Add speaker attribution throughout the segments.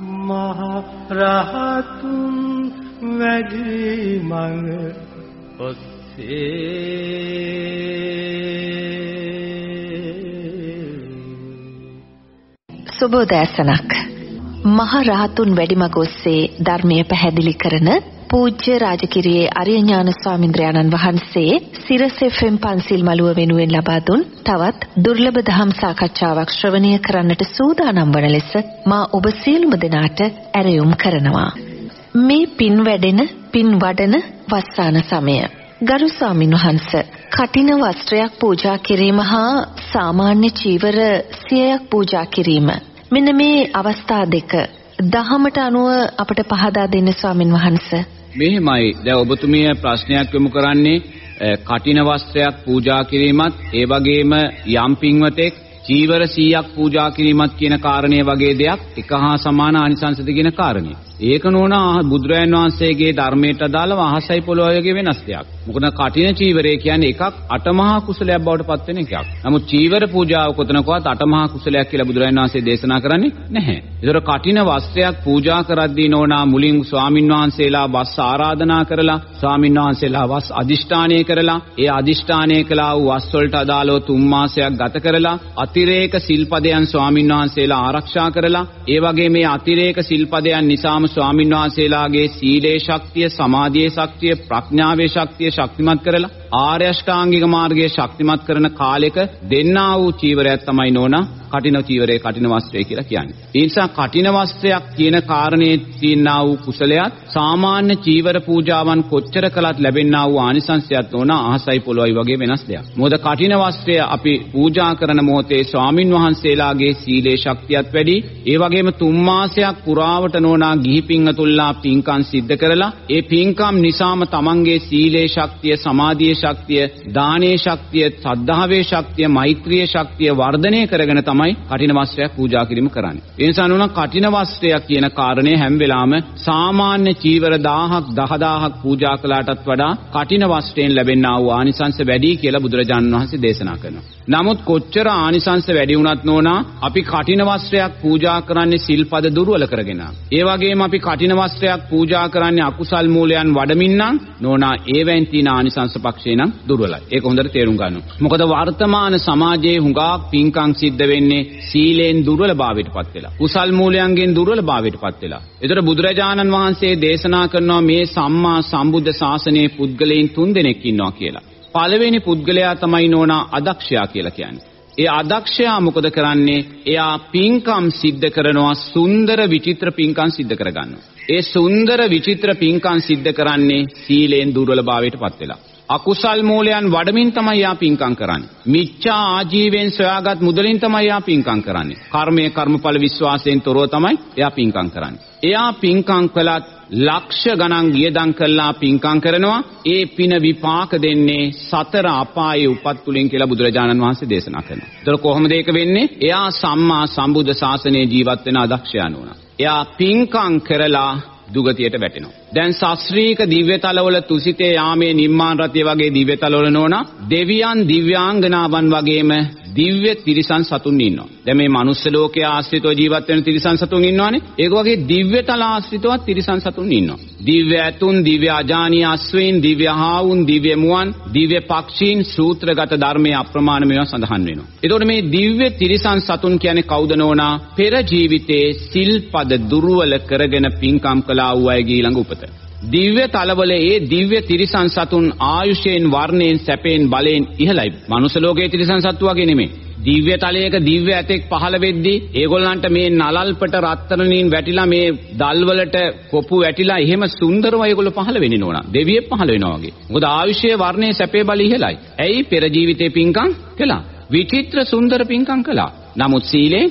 Speaker 1: මහ රහතුන් වැඩි මඟ ඔස්සේ.
Speaker 2: සුබෝදෑසනක්. මහ රහතුන් වැඩිමග ඔස්සේ ධර්මය පැහැදිලි කරන පූජ්‍ය රාජකිරියේ අරියඥාන ස්වාමින්ද්‍රයාණන් වහන්සේ සිරස FM පන්සිල් මළුව වෙනුවෙන් ලබා දුන් තවත් දුර්ලභ දහම් සාකච්ඡාවක් ශ්‍රවණය කරන්නට සූදානම් වන ලෙස මා ඔබ සියලුම දෙනාට ඇරයුම් කරනවා. මේ පින් වැඩෙන පින් වඩන වස්සාන සමය. ගරු ස්වාමින් වහන්ස කටින වස්ත්‍රයක් පූජා කිරීම හා සාමාන්‍ය චීවර 100ක් පූජා කිරීම මෙන්න මේ අවස්ථා දෙක දහමට අනුව අපට පහදා දෙන්න ස්වාමින් වහන්සේ
Speaker 3: මෙහෙමයි දැන් ඔබතුමිය ප්‍රශ්නයක් යොමු කරන්නේ කටින වස්ත්‍රයක් පූජා කිරීමත් ඒ වගේම යම් පින්වතෙක් චීවර 100ක් පූජා කිරීමත් කියන කාරණේ වගේ දෙයක් එක හා සමාන ආනිසංසද කියන කාරණේ. ඒක නෝනා බුදුරයන් වහන්සේගේ ධර්මයට අදාළව අහසයි පොළොවගේ වෙනස් දෙයක්. මොකද කටින චීවරය කියන්නේ එකක් අටමහා කුසලයක් බවට පත් වෙන එකක්. නමුත් චීවර පූජාව කොතනකවත් අටමහා කුසලයක් කියලා බුදුරයන් වහන්සේ දේශනා කරන්නේ නැහැ. ඒතර කටින වස්ත්‍රයක් පූජා කරද්දී නෝනා මුලින් ස්වාමින් වහන්සේලා වස් ආරාධනා කරලා ස්වාමින් වහන්සේලා වස් අදිෂ්ඨානය කරලා ඒ අදිෂ්ඨානය කළා වූ වස් වලට අදාළව තුන් මාසයක් ගත කරලා අතිරේක සිල්පදයන් ස්වාමින් වහන්සේලා ආරක්ෂා කරලා ඒ වගේ මේ අතිරේක සිල්පදයන් නිසාම ස්වාමින් වහන්සේලාගේ සීලේ ශක්තිය, සමාධියේ ශක්තිය, ප්‍රඥාවේ ශක්තිය ශක්තිමත් කරලා ආර්ය අෂ්ටාංගික මාර්ගයේ ශක්තිමත් කරන කාලෙක දෙන්නා වූ චීවරයක් තමයි නෝනා. කටින චීවරයේ කටින වස්ත්‍රය කියලා කියන්නේ. ඒ නිසා කටින වස්ත්‍රයක් කියන කාරණේ තියෙනා වූ කුසලයක් සාමාන්‍ය චීවර පූජාවන් කොච්චර කළත් ලැබෙනා වූ ආනිසංසයක් නොවන අහසයි පොළොයි වගේ වෙනස් දෙයක්. මොකද කටින වස්ත්‍රය අපි පූජා කරන මොහොතේ ස්වාමින් වහන්සේලාගේ සීලේ ශක්තියත් වැඩි. ඒ වගේම තුන් මාසයක් පුරාවට නොනා ගිහි පිංගතුල්ලා පින්කම් සිද්ධ කරලා ඒ පින්කම් නිසාම තමන්ගේ සීලේ ශක්තිය, සමාධියේ ශක්තිය, දානයේ ශක්තිය, සද්ධාවේ ශක්තිය, මෛත්‍රියේ ශක්තිය වර්ධනය කරගෙන තමයි කටින වස්ත්‍රයක් පූජා කිරීම කරන්නේ. ඒ නිසා නෝනා කටින වස්ත්‍රයක් කියන කාරණේ හැම වෙලාවෙම සාමාන්‍ය චීවර 1000ක් 10000ක් පූජා කළාටත් වඩා කටින වස්ත්‍රයෙන් ලැබෙනා වූ ආනිසංස වැඩි කියලා බුදුරජාණන් වහන්සේ දේශනා කරනවා. නමුත් කොච්චර ආනිසංස වැඩි වුණත් නෝනා අපි කටින වස්ත්‍රයක් පූජා කරන්නේ සිල්පද දුර්වල කරගෙන. ඒ වගේම අපි කටින වස්ත්‍රයක් පූජා කරන්නේ අකුසල් මූලයන් වඩමින් නම් නෝනා ඒවෙන් තියෙන ආනිසංස පක්ෂේ නම් දුර්වලයි. ඒක හොඳට තේරුම් ගන්න. මොකද වර්තමාන සමාජයේ හුඟක් පින්කම් සිද්ධ වෙන්නේ සීලෙන් දුර්වලභාවයටපත් වෙලා. කුසල් මූලයන්ගෙන් දුර්වලභාවයටපත් වෙලා. ඒතර බුදුරජාණන් වහන්සේ දේශනා කරනවා මේ සම්මා සම්බුද්ධ ශාසනයේ පුද්ගලයන් තුන් දෙනෙක් ඉන්නවා කියලා. පළවෙනි පුද්ගලයා තමයි නෝනා අදක්ෂයා කියලා කියන්නේ. ඒ අදක්ෂයා මොකද කරන්නේ? එයා පින්කම් සිද්ධ කරනවා සුන්දර විචිත්‍ර පින්කම් සිද්ධ කරගන්නවා. ඒ සුන්දර විචිත්‍ර පින්කම් සිද්ධ කරන්නේ සීලෙන් දුර්වලභාවයටපත් වෙලා. අකුසල් මූලයන් වඩමින් තමයි යා පින්කම් කරන්නේ. මිච්ඡා ආජීවයෙන් සොයාගත් මුදලින් තමයි යා පින්කම් කරන්නේ. කර්මයේ කර්මඵල විශ්වාසයෙන් තොරව තමයි එයා පින්කම් කරන්නේ. එයා පින්කම් කළත් ලක්ෂ ගණන් වියදම් කළා පින්කම් කරනවා ඒ පින විපාක දෙන්නේ සතර අපායේ උපත් තුලින් කියලා බුදුරජාණන් වහන්සේ දේශනා කරනවා. ඒතර කොහොමද ඒක වෙන්නේ? එයා සම්මා සම්බුද්ධ ශාසනයේ ජීවත් වෙන අදක්ෂයා නෝනා. එයා පින්කම් කරලා දුගතියට වැටෙනවා. දැන් ශාස්ත්‍රීක දිව්‍යතලවල තුසිතේ යාමේ නිම්මාන රතිය වගේ දිව්‍යතලවල නෝනා දෙවියන් දිව්‍යාංගනාවන් වගේම දිව්‍ය තිරිසන් සතුන් ඉන්නවා. දැන් මේ මනුස්ස ලෝකයේ ආශ්‍රිතව ජීවත් වෙන තිරිසන් සතුන් ඉන්නවනේ. ඒක වගේ දිව්‍යතල ආශ්‍රිතවත් තිරිසන් සතුන් ඉන්නවා. දිව්‍ය ඇතුන්, දිව්‍ය අජානීය අස්වැයින්, දිව්‍ය හාවුන්, දිව්‍ය මුවන්, දිව්‍ය පක්ෂීන් සූත්‍රගත ධර්මයේ අප්‍රමාණ මේවා සඳහන් වෙනවා. එතකොට මේ දිව්‍ය තිරිසන් සතුන් කියන්නේ කවුද නෝනා? පෙර ජීවිතේ සිල්පද දුර්වල කරගෙන පින්කම් කළා වූ අයගේ ළඟ උපත. දිව්‍ය තලවල ඒ දිව්‍ය තිරිසන් සතුන් ආයුෂයෙන් වර්ණයෙන් සැපයෙන් බලයෙන් ඉහළයි. මනුස්ස ලෝකයේ තිරිසන් සත්තු වගේ නෙමෙයි. දිව්‍ය තලයක දිව්‍ය ඇතෙක් පහළ වෙද්දී ඒගොල්ලන්ට මේ නලල්පට රත්තරණින් වැටිලා මේ දල්වලට කොපු වැටිලා එහෙම සුන්දරව ඒගොල්ලෝ පහළ වෙන්නේ නෝනා. දෙවියෙක් පහළ වෙනවා වගේ. මොකද ආයුෂයේ වර්ණයේ සැපේ බල ඉහළයි. ඇයි පෙර ජීවිතේ පින්කම් කළා. විචිත්‍ර සුන්දර පින්කම් කළා. නමුත් සීලේ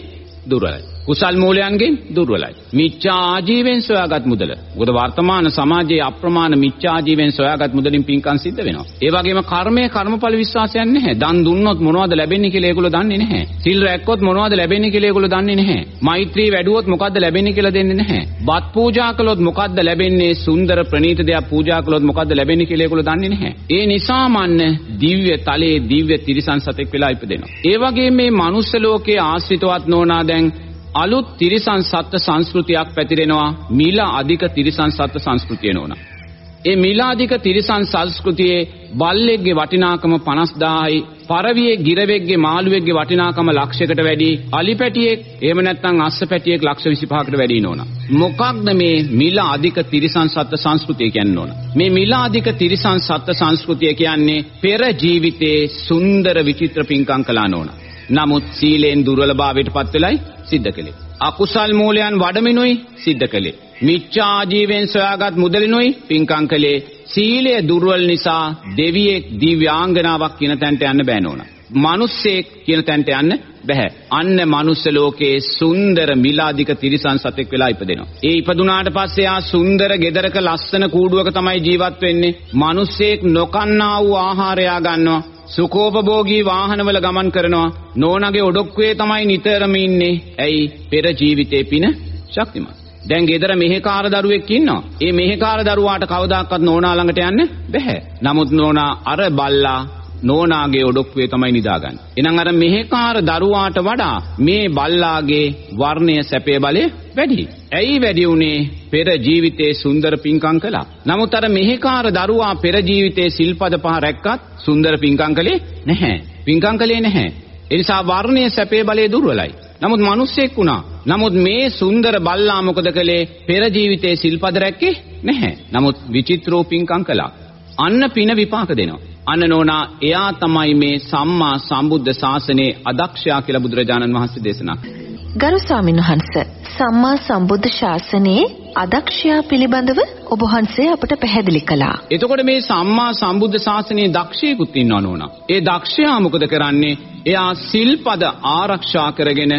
Speaker 3: දුර්වලයි. කුසල් මූලයන්ගෙන් දුර්වලයි. මිච්ඡා ආජීවයෙන් සොයාගත් මුදල. මොකද වර්තමාන සමාජයේ අප්‍රමාණ මිච්ඡා ආජීවයෙන් සොයාගත් මුදලින් පින්කම් සිද්ධ වෙනවා. ඒ වගේම කර්මයේ කර්මඵල විශ්වාසයක් නැහැ. දන් දුන්නොත් මොනවද ලැබෙන්නේ කියලා ඒගොල්ලෝ දන්නේ නැහැ. සිල් රැක්කොත් මොනවද ලැබෙන්නේ කියලා ඒගොල්ලෝ දන්නේ නැහැ. මෛත්‍රී වැඩුවොත් මොකද්ද ලැබෙන්නේ කියලා දෙන්නේ නැහැ. බත් පූජා කළොත් මොකද්ද ලැබෙන්නේ? සුන්දර ප්‍රණීත දෙයක් පූජා කළොත් මොකද්ද ලැබෙන්නේ කියලා ඒගොල්ලෝ දන්නේ නැහැ. ඒ නිසාමන්න දිව්‍ය තලයේ දිව්‍ය තිරිසන් සතෙක් වෙලා ඉපදෙනවා. ඒ වගේ මේ මනුස්ස ලෝකයේ ආශ්‍රිතවත් නොනා දැන් අලුත් තිරිසන් සත්ත්ව සංස්කෘතියක් පැතිරෙනවා. මිල අධික තිරිසන් සත්ත්ව සංස්කෘතිය නෝනා. ඒ මිලාදික තිරිසන් සංස්කෘතියේ බල්ලෙක්ගේ වටිනාකම 50000යි පරවියේ ගිරවෙක්ගේ මාළුවෙක්ගේ වටිනාකම ලක්ෂයකට වැඩි අලි පැටියෙක් එහෙම නැත්නම් අස්ස පැටියෙක් ලක්ෂ 25කට වැඩි නෝනා. මොකක්ද මේ මිල අධික තිරිසන් සත්ත්ව සංස්කෘතිය කියන්නේ නෝනා? මේ මිල අධික තිරිසන් සත්ත්ව සංස්කෘතිය කියන්නේ පෙර ජීවිතේ සුන්දර විචිත්‍ර පින්කම් කළා නෝනා. නමුත් සීලෙන් දුර්වලභාවයට පත් වෙලයි සිද්ධ කළේ අකුසල් මූලයන් වඩමිනුයි සිද්ධ කළේ මිච්ඡා ජීවෙන් සොයාගත් මුදලිනුයි පින්කම් කළේ සීලය දුර්වල නිසා දෙවියෙක් දිව්‍යාංගනාවක් කියන තැනට යන්න බෑ නෝනා. මිනිස්සෙක් කියන තැනට යන්න බෑ. අන්න මනුස්ස ලෝකයේ සුන්දර මිලාදික තිරිසන් සතෙක් වෙලා ඉපදෙනවා. ඒ ඉපදුනාට පස්සේ ආ සුන්දර ගෙදරක ලස්සන කූඩුවක තමයි ජීවත් වෙන්නේ. මිනිස්සෙක් නොකන්නා වූ ආහාරය ගන්නවා. සුඛෝපභෝගී වාහනවල ගමන් කරනවා. නෝනාගේ ඔඩොක්කුවේ තමයි නිතරම ඉන්නේ. ඇයි? පෙර ජීවිතේ පින ශක්තිමත්. දැන් ගෙදර මෙහෙකාර දරුවෙක් ඉන්නවා. ඒ මෙහෙකාර දරුවාට කවදාකවත් නෝනා ළඟට යන්න බැහැ. නමුත් නෝනා අර බල්ලා නෝනාගේ ඔඩොක්කුවේ තමයි නිදාගන්නේ. එහෙනම් අර මෙහෙකාර දරුවාට වඩා මේ බල්ලාගේ වර්ණය සැපේ බලය වැඩි. ඇයි වැඩි උනේ? පෙර ජීවිතේ සුන්දර පින්කම් කළා. නමුත් අර මෙහෙකාර දරුවා පෙර ජීවිතේ සිල්පද පහ රැක්කත් සුන්දර පින්කම් කළේ නැහැ. පින්කම් කළේ නැහැ. ඒ නිසා වර්ණයේ සැපේ බලය දුර්වලයි. නමුත් මිනිස්සෙක් වුණා. නමුත් මේ සුන්දර බල්ලා මොකද කළේ? පෙර ජීවිතේ සිල්පද රැක්කේ නැහැ. නමුත් විචිත්‍රෝ පින්කම් කළා. අන්න පින විපාක දෙනවා. අන්න නෝනා එයා තමයි මේ සම්මා සම්බුද්ධ ශාසනයේ අදක්ෂයා කියලා බුදුරජාණන් වහන්සේ දේශනා
Speaker 2: ගරු ස්වාමීන් වහන්ස සම්මා සම්බුද්ධ ශාසනයේ අදක්ෂයා පිළිබඳව ඔබ වහන්සේ අපට පැහැදිලි කළා.
Speaker 3: එතකොට මේ සම්මා සම්බුද්ධ ශාසනයේ දක්ෂයෙකුත් ඉන්නව නෝනා. ඒ දක්ෂයා මොකද කරන්නේ? එයා සිල්පද ආරක්ෂා කරගෙන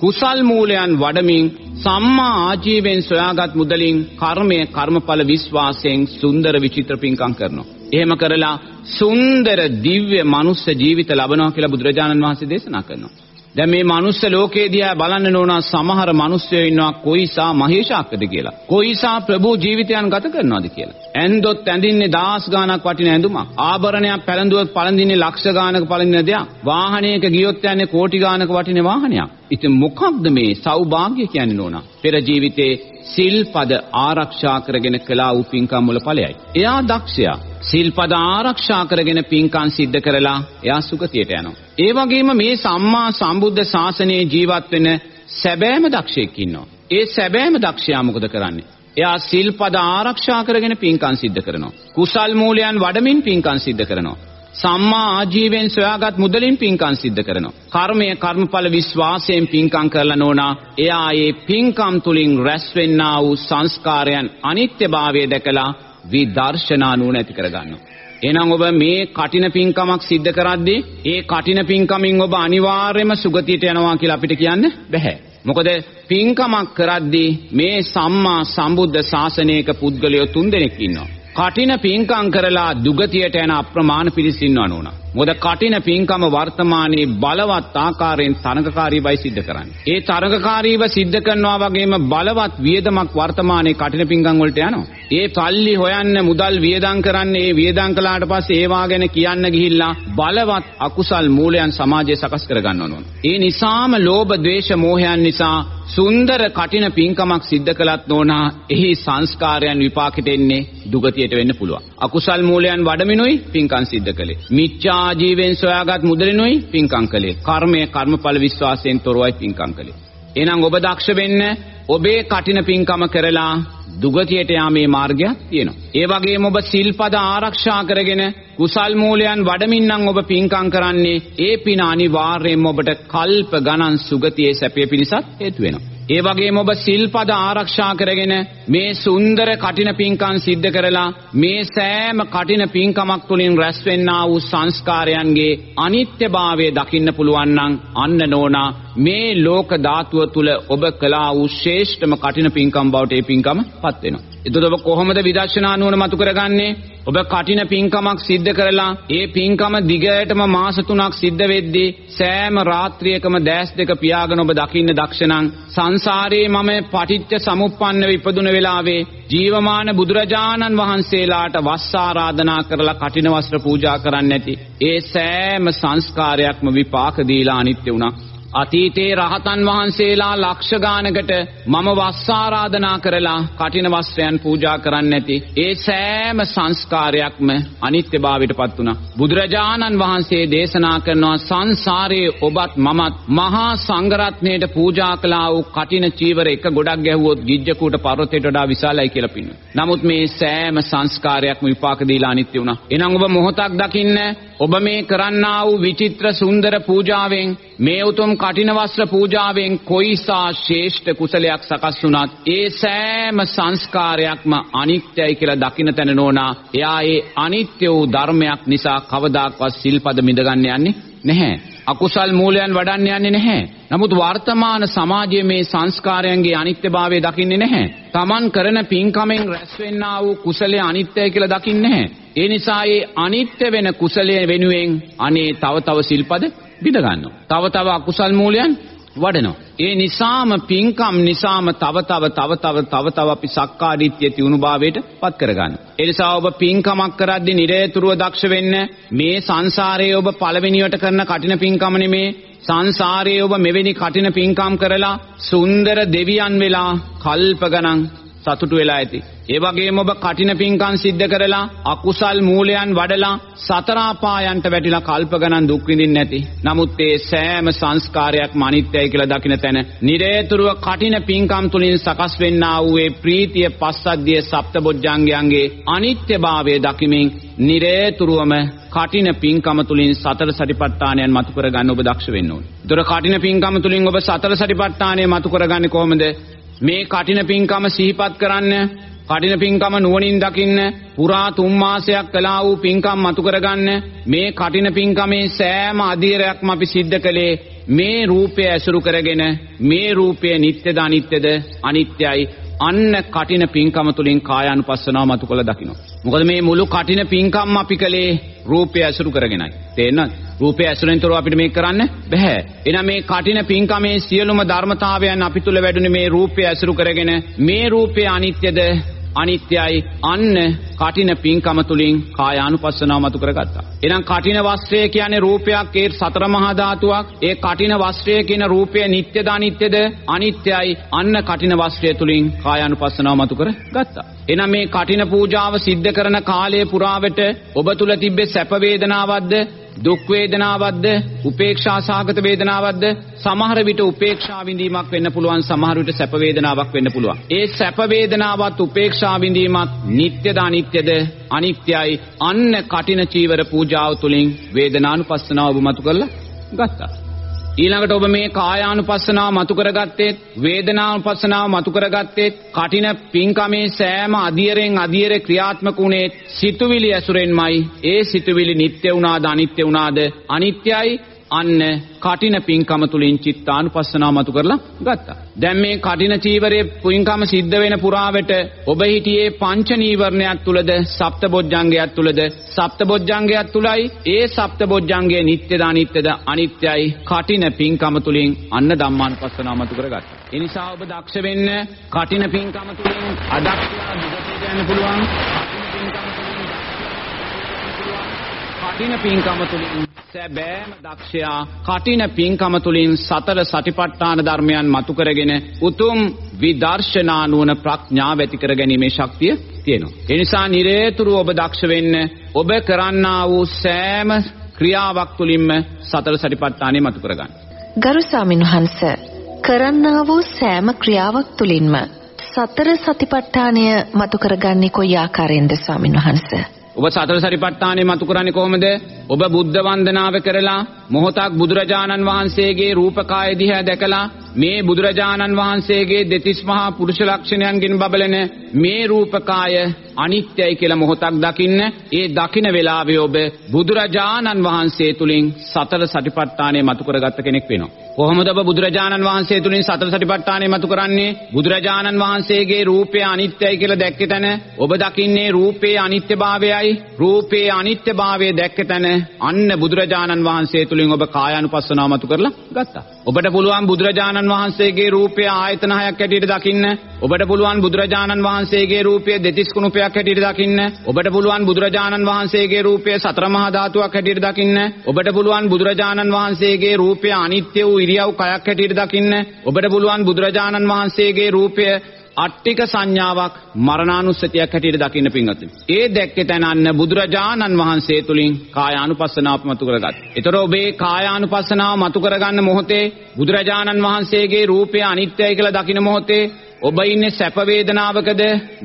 Speaker 3: කුසල් මූලයන් වඩමින් සම්මා ආජීවයෙන් සොයාගත් මුදලින් කර්මය කර්මඵල විශ්වාසයෙන් සුන්දර විචිත්‍ර පින්කම් කරනවා. එහෙම කරලා සුන්දර දිව්‍ය මනුස්ස ජීවිත ලබනවා කියලා බුදුරජාණන් වහන්සේ දේශනා කරනවා. දැන් මේ මනුස්ස ලෝකයේ දිහා බලන්න ඕන සමහර මිනිස්සුයෝ ඉන්නවා කොයිසා මහේශාක්කද කියලා. කොයිසා ප්‍රභූ ජීවිතයන් ගත කරනවද කියලා. ඇඳොත් ඇඳින්නේ දහස් ගාණක් වටින ඇඳුමක්. ආභරණයක් පැළඳුවොත් පළඳින්නේ ලක්ෂ ගාණක පළඳින දෙයක්. වාහනයක ගියොත් යන්නේ කෝටි ගාණක වටින වාහනයක්. ඉතින් මොකක්ද මේ සෞභාග්‍ය කියන්නේ නෝනා? පෙර ජීවිතේ සිල්පද ආරක්ෂා කරගෙන කළා වූ පින්කම් වල ඵලයයි. එයා දක්ෂයා. සිල්පද ආරක්ෂා කරගෙන පින්කම් සිද්ධ කරලා එයා සුගතියට යනවා. ඒ වගේම මේ සම්මා සම්බුද්ධ ශාසනයේ ජීවත් වෙන සැබෑම දක්ෂයෙක් ඉන්නවා. ඒ සැබෑම දක්ෂයා මොකද කරන්නේ? එයා සිල්පද ආරක්ෂා කරගෙන පින්කම් සිද්ධ කරනවා. කුසල් මූලයන් වඩමින් පින්කම් සිද්ධ කරනවා. සම්මා ආජීවයෙන් සොයාගත් මුදලින් පින්කම් සිද්ධ කරනවා. කර්මය කර්මඵල විශ්වාසයෙන් පින්කම් කරලා නොනා එයා ඒ පින්කම් තුලින් රැස් වෙන්නා වූ සංස්කාරයන් අනිත්‍යභාවය දැකලා විදර්ශනා නුවණ ඇති කරගන්නවා. එහෙනම් ඔබ මේ කටින පින්කමක් සිද්ධ කරද්දී ඒ කටින පින්කමින් ඔබ අනිවාර්යයෙන්ම සුගතියට යනවා කියලා අපිට කියන්න බෑ. මොකද පින්කමක් කරද්දී මේ සම්මා සම්බුද්ධ ශාසනයක පුද්ගලයෝ තුන්දෙනෙක් ඉන්නවා. කටින පින්කම් කරලා දුගතියට යන අප්‍රමාණ පිරිස ඉන්නව නෝනා. මොකද කටින පින්කම වර්තමානයේ බලවත් ආකාරයෙන් තරඟකාරීවයි සිද්ධ කරන්නේ. ඒ තරඟකාරීව සිද්ධ කරනවා වගේම බලවත් වියදමක් වර්තමානයේ කටින පින්කම් වලට යනවා. ඒ පල්ලි හොයන්න මුදල් වියදම් කරන්න ඒ වියදම් කළාට පස්සේ ඒවා ගැන කියන්න ගිහිල්ලා බලවත් අකුසල් මූලයන් සමාජයේ සකස් කර ගන්නව නෝනා. ඒ නිසාම ලෝභ, ද්වේෂ, මෝහයන් නිසා සුන්දර කටින පින්කමක් සිද්ධ කළත් නෝනා එහි සංස්කාරයන් විපාකෙට එන්නේ දුගතියට වෙන්න පුළුවන්. අකුසල් මූලයන් වඩමිනුයි පින්කම් සිද්ධ කළේ. මිච්ඡා ජීවෙන් සොයාගත් මුදලිනුයි පින්කම් කළේ. කර්මය කර්මඵල විශ්වාසයෙන් තොරවයි පින්කම් කළේ. එහෙනම් ඔබ දක්ෂ වෙන්න ඔබේ කටින පින්කම කරලා දුගතියට යාමේ මාර්ගයක් තියෙනවා. ඒ වගේම ඔබ සිල්පද ආරක්ෂා කරගෙන කුසල් මූලයන් වඩමින් නම් ඔබ පින්කම් කරන්නේ ඒ පින අනිවාර්යයෙන්ම ඔබට කල්ප ගණන් සුගතියේ සැපය පිණිසත් හේතු වෙනවා. ඒ වගේම ඔබ සිල්පද ආරක්ෂා කරගෙන මේ සුන්දර කටින පින්කම් සිද්ධ කරලා මේ සෑම කටින පින්කමක් තුලින් රැස් වෙන්නා වූ සංස්කාරයන්ගේ අනිත්‍යභාවය දකින්න පුළුවන් නම් අන්න නෝනා මේ ලෝක ධාතුව තුල ඔබ කළා වූ ශ්‍රේෂ්ඨම කටින පින්කම් බවට ඒ පින්කම පත් වෙනවා. එතකොට ඔබ කොහොමද විදර්ශනා නුවණ මතු කරගන්නේ? ඔබ කටින පින්කමක් සිද්ධ කරලා ඒ පින්කම දිගටම මාස 3ක් සිද්ධ වෙද්දී සෑම රාත්‍රියකම දැස් දෙක පියාගෙන ඔබ දකින්න දක්ෂණං සංසාරේ මම පටිච්ච සමුප්පන්නව ඉපදුන වෙලාවේ ජීවමාන බුදුරජාණන් වහන්සේලාට වස් ආරාධනා කරලා කටින වස්ත්‍ර පූජා කරන්න ඇති ඒ සෑම සංස්කාරයක්ම විපාක දීලා අනිත්‍ය වුණා අතීතේ රහතන් වහන්සේලා ලක්ෂ ගානකට මම වස් ආරාධනා කරලා කටින වස්ත්‍රයන් පූජා කරන්නේ නැති ඒ සෑම සංස්කාරයක්ම අනිත්‍යභාවයටපත් වුණා. බුදුරජාණන් වහන්සේ දේශනා කරනවා සංසාරයේ ඔබත් මමත් මහා සංඝරත්නයට පූජා කළා වූ කටින චීවර එක ගොඩක් ගැහුවොත් ගිජ්ජකූට පර්වතයට වඩා විශාලයි කියලා පින්න. නමුත් මේ සෑම සංස්කාරයක්ම විපාක දීලා අනිත්‍ය වුණා. එහෙනම් ඔබ මොහොතක් දකින්න ඔබ මේ කරන්නා වූ විචිත්‍ර සුන්දර පූජාවෙන් මේ උතුම් කටින වස්ත්‍ර පූජාවෙන් කොයිසා ශ්‍රේෂ්ඨ කුසලයක් සකස් වුණත් ඒ සෑම සංස්කාරයක්ම අනිත්‍යයි කියලා දකින්න තැන නෝනා එයා ඒ අනිත්‍ය වූ ධර්මයක් නිසා කවදාක්වත් සිල්පද මිදගන්න යන්නේ නැහැ. අකුසල් මූලයන් වඩන්න යන්නේ නැහැ. නමුත් වර්තමාන සමාජයේ මේ සංස්කාරයන්ගේ අනිත්‍යභාවය දකින්නේ නැහැ. Taman කරන පින්කමෙන් රැස්වෙන්නා වූ කුසලයේ අනිත්‍යයි කියලා දකින්නේ නැහැ. ඒ නිසා ඒ අනිත්‍ය වෙන කුසලයේ වෙනුවෙන් අනේ තව තව සිල්පද බිඳ ගන්නවා. තව තව අකුසල් මූලයන් වඩනවා. ඒ නිසාම පින්කම් නිසාම තව තව තව තව තව තව අපි සක්කාදිට්ඨිය තියුණු භාවයට පත් කරගන්නවා. ඒ නිසා ඔබ පින්කමක් කරද්දී නිරේතුරුව දක්ෂ වෙන්න මේ සංසාරයේ ඔබ පළවෙනියට කරන කටින පින්කම නෙමේ සංසාරයේ ඔබ මෙවැනි කටින පින්කම් කරලා සුන්දර දෙවියන් වෙලා කල්ප ගණන් සතුටු වෙලා ඇති. ඒ වගේම ඔබ කටින පින්කම් සිද්ධ කරලා අකුසල් මූලයන් වඩලා සතර අපායන්ට වැටිලා කල්ප ගණන් දුක් විඳින්නේ නැති. නමුත් ඒ සෑම සංස්කාරයක්ම අනිත්‍යයි කියලා දකින තැන නිරේතුරුව කටින පින්කම් තුලින් සකස් වෙන්නා වූ ඒ ප්‍රීතිය පස්සද්ධිය සප්තබොජ්ජංගයන්ගේ අනිත්‍යභාවය දකිමින් නිරේතුරුවම කටින පින්කම තුලින් සතර සටිපට්ඨානයන් මතු කරගන්න ඔබ දක්ෂ වෙන්න ඕනේ. ඒතර කටින පින්කම තුලින් ඔබ සතර සටිපට්ඨානය මතු කරගන්නේ කොහොමද? මේ කටින පින්කම සිහිපත් කරන්න කටින පින්කම නුවණින් දකින්න පුරා තුන් මාසයක් කළා වූ පින්කම් මතු කරගන්න මේ කටින පින්කමේ සෑම අධීරයක්ම අපි සිද්ධ කළේ මේ රූපය ඇසුරු කරගෙන මේ රූපය නිට්ටයද අනිත්‍යද? අනිත්‍යයි. අන්න කටින පින්කම තුලින් කායානුපස්සනාව මතු කළ දකින්න. මොකද මේ මුළු කටින පින්කම් අපි කළේ රූපය ඇසුරු කරගෙනයි. තේරෙනවද? රූපය ඇසුරෙන් තොරව අපිට මේක කරන්න බෑ. එහෙනම් මේ කටින පින්කමේ සියලුම ධර්මතාවයන් අපි තුල වැඩුණේ මේ රූපය ඇසුරු කරගෙන මේ රූපය අනිත්‍යද අනිත්‍යයි අන්න කටින පින්කම තුලින් කායානුපස්සනාව මතු කරගත්තා. එහෙනම් කටින වස්ත්‍රය කියන්නේ රූපයක් ඒ සතර මහා ධාතුවක්. ඒ කටින වස්ත්‍රය කියන රූපය නිට්ටයද අනිත්‍යද? අනිත්‍යයි. අන්න කටින වස්ත්‍රය තුලින් කායානුපස්සනාව මතු කරගත්තා. එහෙනම් මේ කටින පූජාව සිද්ධ කරන කාලය පුරාවට ඔබ තුල තිබ්බේ සැප වේදනාවක්ද දුක් වේදනාවක්ද උපේක්ෂා සාගත වේදනාවක්ද සමහර විට උපේක්ෂා විඳීමක් වෙන්න පුළුවන් සමහර විට සැප වේදනාවක් වෙන්න පුළුවන්. ඒ සැප වේදනාවත් උපේක්ෂා විඳීමත් නිට්ටයද අනිත්‍යද? අනිත්‍යයි. අන්න කටින චීවර පූජාව තුලින් වේදනානුපස්සනාව ඔබ මතු කරලා ගත්තා. ඊළඟට ඔබ මේ කායානුපස්සනාව මතු කරගත්තේ වේදනානුපස්සනාව මතු කරගත්තේ කටින පින්කමේ සෑම අධියරෙන් අධියර ක්‍රියාත්මක වුණේ සිතුවිලි ඇසුරෙන්මයි. ඒ සිතුවිලි නිට්ටය වුණාද අනිත්‍ය වුණාද? අනිත්‍යයි අන්න කටින පින්කම තුලින් චිත්තානුපස්සනාව මතු කරලා ගත්තා. දැන් මේ කටින චීවරයේ පින්කම සිද්ධ වෙන පුරාවට ඔබ හිටියේ පංච නීවරණයක් තුලද සප්තබොජ්ජංගයක් තුලද සප්තබොජ්ජංගයක් තුලයි ඒ සප්තබොජ්ජංගයේ නිට්ටයද අනිත්‍යද අනිත්‍යයි කටින පින්කම තුලින් අන්න ධම්මානුපස්සනාව මතු කරගත්තා. ඒ නිසා ඔබ දක්ෂ වෙන්න කටින පින්කම තුලින් අදක්ෂලා දුගතියට යන්න පුළුවන්. කටින පින්කම තුලින් සැබෑම දක්ෂයා කටින පින්කම තුලින් සතර සටිපට්ඨාන ධර්මයන් මතු කරගෙන උතුම් විදර්ශනා නුවණ ප්‍රඥාව ඇති කර ගැනීමේ ශක්තිය තියෙනවා. ඒ නිසා නිරේතුරු ඔබ දක්ෂ වෙන්න ඔබ කරන්නා වූ සෑම ක්‍රියාවක් තුලින්ම සතර සටිපට්ඨානෙ මතු කරගන්න.
Speaker 2: ගරු ස්වාමින්වහන්ස කරන්නා වූ සෑම ක්‍රියාවක් තුලින්ම සතර සතිපට්ඨානය මතු කරගන්නේ කොයි ආකාරයෙන්ද ස්වාමින්වහන්සේ?
Speaker 3: ඔබ සතර සරිපට්ඨානෙ මතු කරන්නේ කොහොමද? ඔබ බුද්ධ වන්දනාව කරලා මොහොතක් බුදුරජාණන් වහන්සේගේ රූපකාය දිහා දැකලා මේ බුදුරජාණන් වහන්සේගේ දෙතිස් මහා පුරුෂ ලක්ෂණයන්ගෙන් බබලන මේ රූපකාය අනිත්‍යයි කියලා මොහොතක් දකින්න ඒ දකින වෙලාවේ ඔබ බුදුරජාණන් වහන්සේ තුලින් සතර සටිපට්ඨානය මතු කරගත්ත කෙනෙක් වෙනවා. කොහොමද ඔබ බුදුරජාණන් වහන්සේ තුලින් සතර සටිපට්ඨානය මතු කරන්නේ? බුදුරජාණන් වහන්සේගේ රූපය අනිත්‍යයි කියලා දැක්ක තැන ඔබ දකින්නේ රූපේ අනිත්‍යභාවයයි රූපේ අනිත්‍යභාවය දැක්ක තැන අන්න බුදුරජාණන් වහන්සේ තුලින් ඔබ කායානුපස්සනාව මතු කරලා ගත්තා. ඔබට පුළුවන් බුදුරජාණන් බුදුරජාණන් වහන්සේගේ රූපය ආයතන හයක් හැටියට දකින්න. ඔබට පුළුවන් බුදුරජාණන් වහන්සේගේ රූපය දෙතිස් කුණුපයක් හැටියට දකින්න. ඔබට පුළුවන් බුදුරජාණන් වහන්සේගේ රූපය සතර මහා ධාතුවක් හැටියට දකින්න. ඔබට පුළුවන් බුදුරජාණන් වහන්සේගේ රූපය අනිත්‍ය වූ ඉරියව් කයක් හැටියට දකින්න. ඔබට පුළුවන් බුදුරජාණන් වහන්සේගේ රූපය අට්ටික සංඥාවක් මරණානුස්සතියක් හැටියට දකින්න පින්වත්නි. ඒ දැක්කේ තැන අන්න බුදුරජාණන් වහන්සේ තුලින් කායානුපස්සනාව මතු කරගත්. ඒතර ඔබේ කායානුපස්සනාව මතු කරගන්න මොහොතේ බුදුරජාණන් වහන්සේගේ රූපය අනිත්‍යයි කියලා දකින මොහොතේ ඔබ ඉන්නේ සැප වේදනාවකද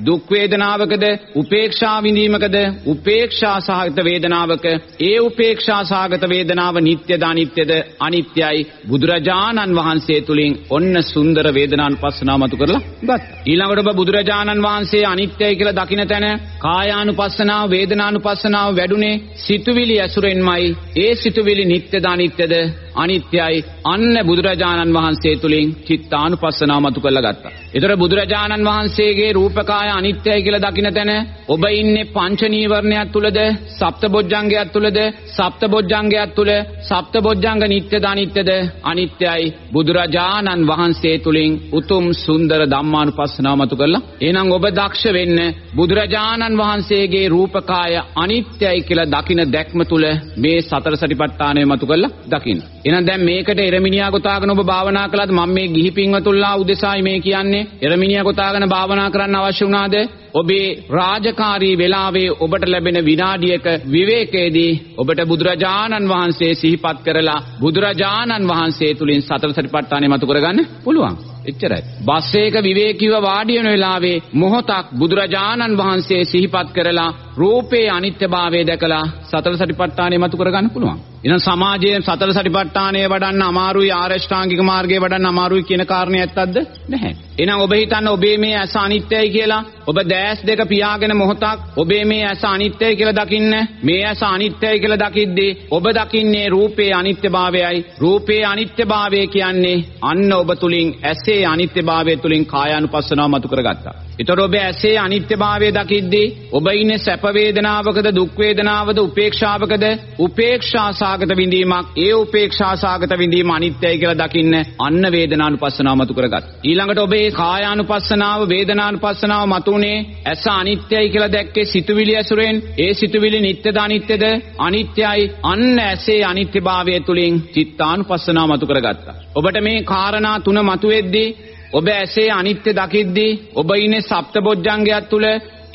Speaker 3: දුක් වේදනාවකද උපේක්ෂා විඳීමකද? උපේක්ෂා සහගත වේදනාවක ඒ උපේක්ෂා සහගත වේදනාව නිට්ටයද අනිත්‍යද? අනිත්‍යයි. බුදුරජාණන් වහන්සේ තුලින් ඔන්න සුන්දර වේදනානුපස්සනාව මතු කරලා ගත් ඊළඟට ඔබ බුදුරජාණන් වහන්සේ අනිත්‍යයි කියලා දකින තැන කායානුපස්සනාව වේදනානුපස්සනාව වැඩුණේ සිතුවිලි ඇසුරෙන්මයි. ඒ සිතුවිලි නිට්ටයද අනිත්‍යද? අනිත්‍යයි අන්න බුදුරජාණන් වහන්සේ තුලින් චිත්තානුපස්සනාව මතු කරලා ගත්තා. ඒතර බුදුරජාණන් වහන්සේගේ රූපකාය අනිත්‍යයි කියලා දකින තැන ඔබ ඉන්නේ පංච නීවරණයක් තුලද සප්තබොජ්ජංගයක් තුලද සප්තබොජ්ජංගයක් තුල සප්තබොජ්ජංග නිට්ටද අනිත්‍යද අනිත්‍යයි බුදුරජාණන් වහන්සේ තුලින් උතුම් සුන්දර ධම්මානුපස්සනාව මතු කරලා එහෙනම් ඔබ දක්ෂ වෙන්න බුදුරජාණන් වහන්සේගේ රූපකාය අනිත්‍යයි කියලා දකින දැක්ම තුල මේ සතර සටිපට්ඨානය මතු කරලා දකින්න. එහෙනම් දැන් මේකට එරමිනියා ගොතාගෙන ඔබ භාවනා කළාද? මම මේ ගිහි පින්වතුන්ලා උදෙසායි මේ කියන්නේ. එරමිනියා ගොතාගෙන භාවනා කරන්න අවශ්‍ය වුණාද? ඔබේ රාජකාරී වෙලාවේ ඔබට ලැබෙන විනාඩියක විවේකයේදී ඔබට බුදුරජාණන් වහන්සේ සිහිපත් කරලා බුදුරජාණන් වහන්සේ තුලින් සතර සතිපට්ඨානය මතු කරගන්න පුළුවන්. එච්චරයි. බස් එක විවේකීව වාඩි වෙන වෙලාවේ මොහොතක් බුදුරජාණන් වහන්සේ සිහිපත් කරලා රූපේ අනිත්‍යභාවය දැකලා සතර සටිපට්ඨානය මතු කරගන්න පුළුවන්. එහෙනම් සමාජයේ සතර සටිපට්ඨානය වඩන්න අමාරුයි ආරෂ්ඨාංගික මාර්ගය වඩන්න අමාරුයි කියන කාරණේ ඇත්තක්ද? නැහැ. එහෙනම් ඔබ හිතන්න ඔබේ මේ ඇස අනිත්‍යයි කියලා ඔබ දැස් දෙක පියාගෙන මොහොතක් ඔබේ මේ ඇස අනිත්‍යයි කියලා දකින්න මේ ඇස අනිත්‍යයි කියලා දකිද්දී ඔබ දකින්නේ රූපේ අනිත්‍යභාවයයි රූපේ අනිත්‍යභාවය කියන්නේ අන්න ඔබ තුලින් ඇසේ අනිත්‍යභාවය තුලින් කායානුපස්සනාව මතු කරගත්තා. ඊතර ඔබ ඇසේ අනිත්‍යභාවය දකිද්දී ඔබ ඉන්නේ සැප වේදනාවකද දුක් වේදනාවද උපේක්ෂාවකද උපේක්ෂා සාගත විඳීමක් ඒ උපේක්ෂා සාගත විඳීම අනිත්‍යයි කියලා දකින්න අන්න වේදනානුපස්සනාව මතු කරගත්. ඊළඟට ඔබේ කායානුපස්සනාව වේදනානුපස්සනාව මතුනේ ඇස අනිත්‍යයි කියලා දැක්කේ සිතුවිලි ඇසුරෙන් ඒ සිතුවිලි නිට්ටද අනිත්‍යද අනිත්‍යයි අන්න ඇසේ අනිත්‍යභාවය තුලින් චිත්තානුපස්සනාව මතු කරගත්තා. ඔබට මේ කාරණා තුන මතුවෙද්දී ඔබ ඇසේ අනිත්‍ය දකිද්දී ඔබ ඉන්නේ සප්තබොජ්ජංගයක් තුල.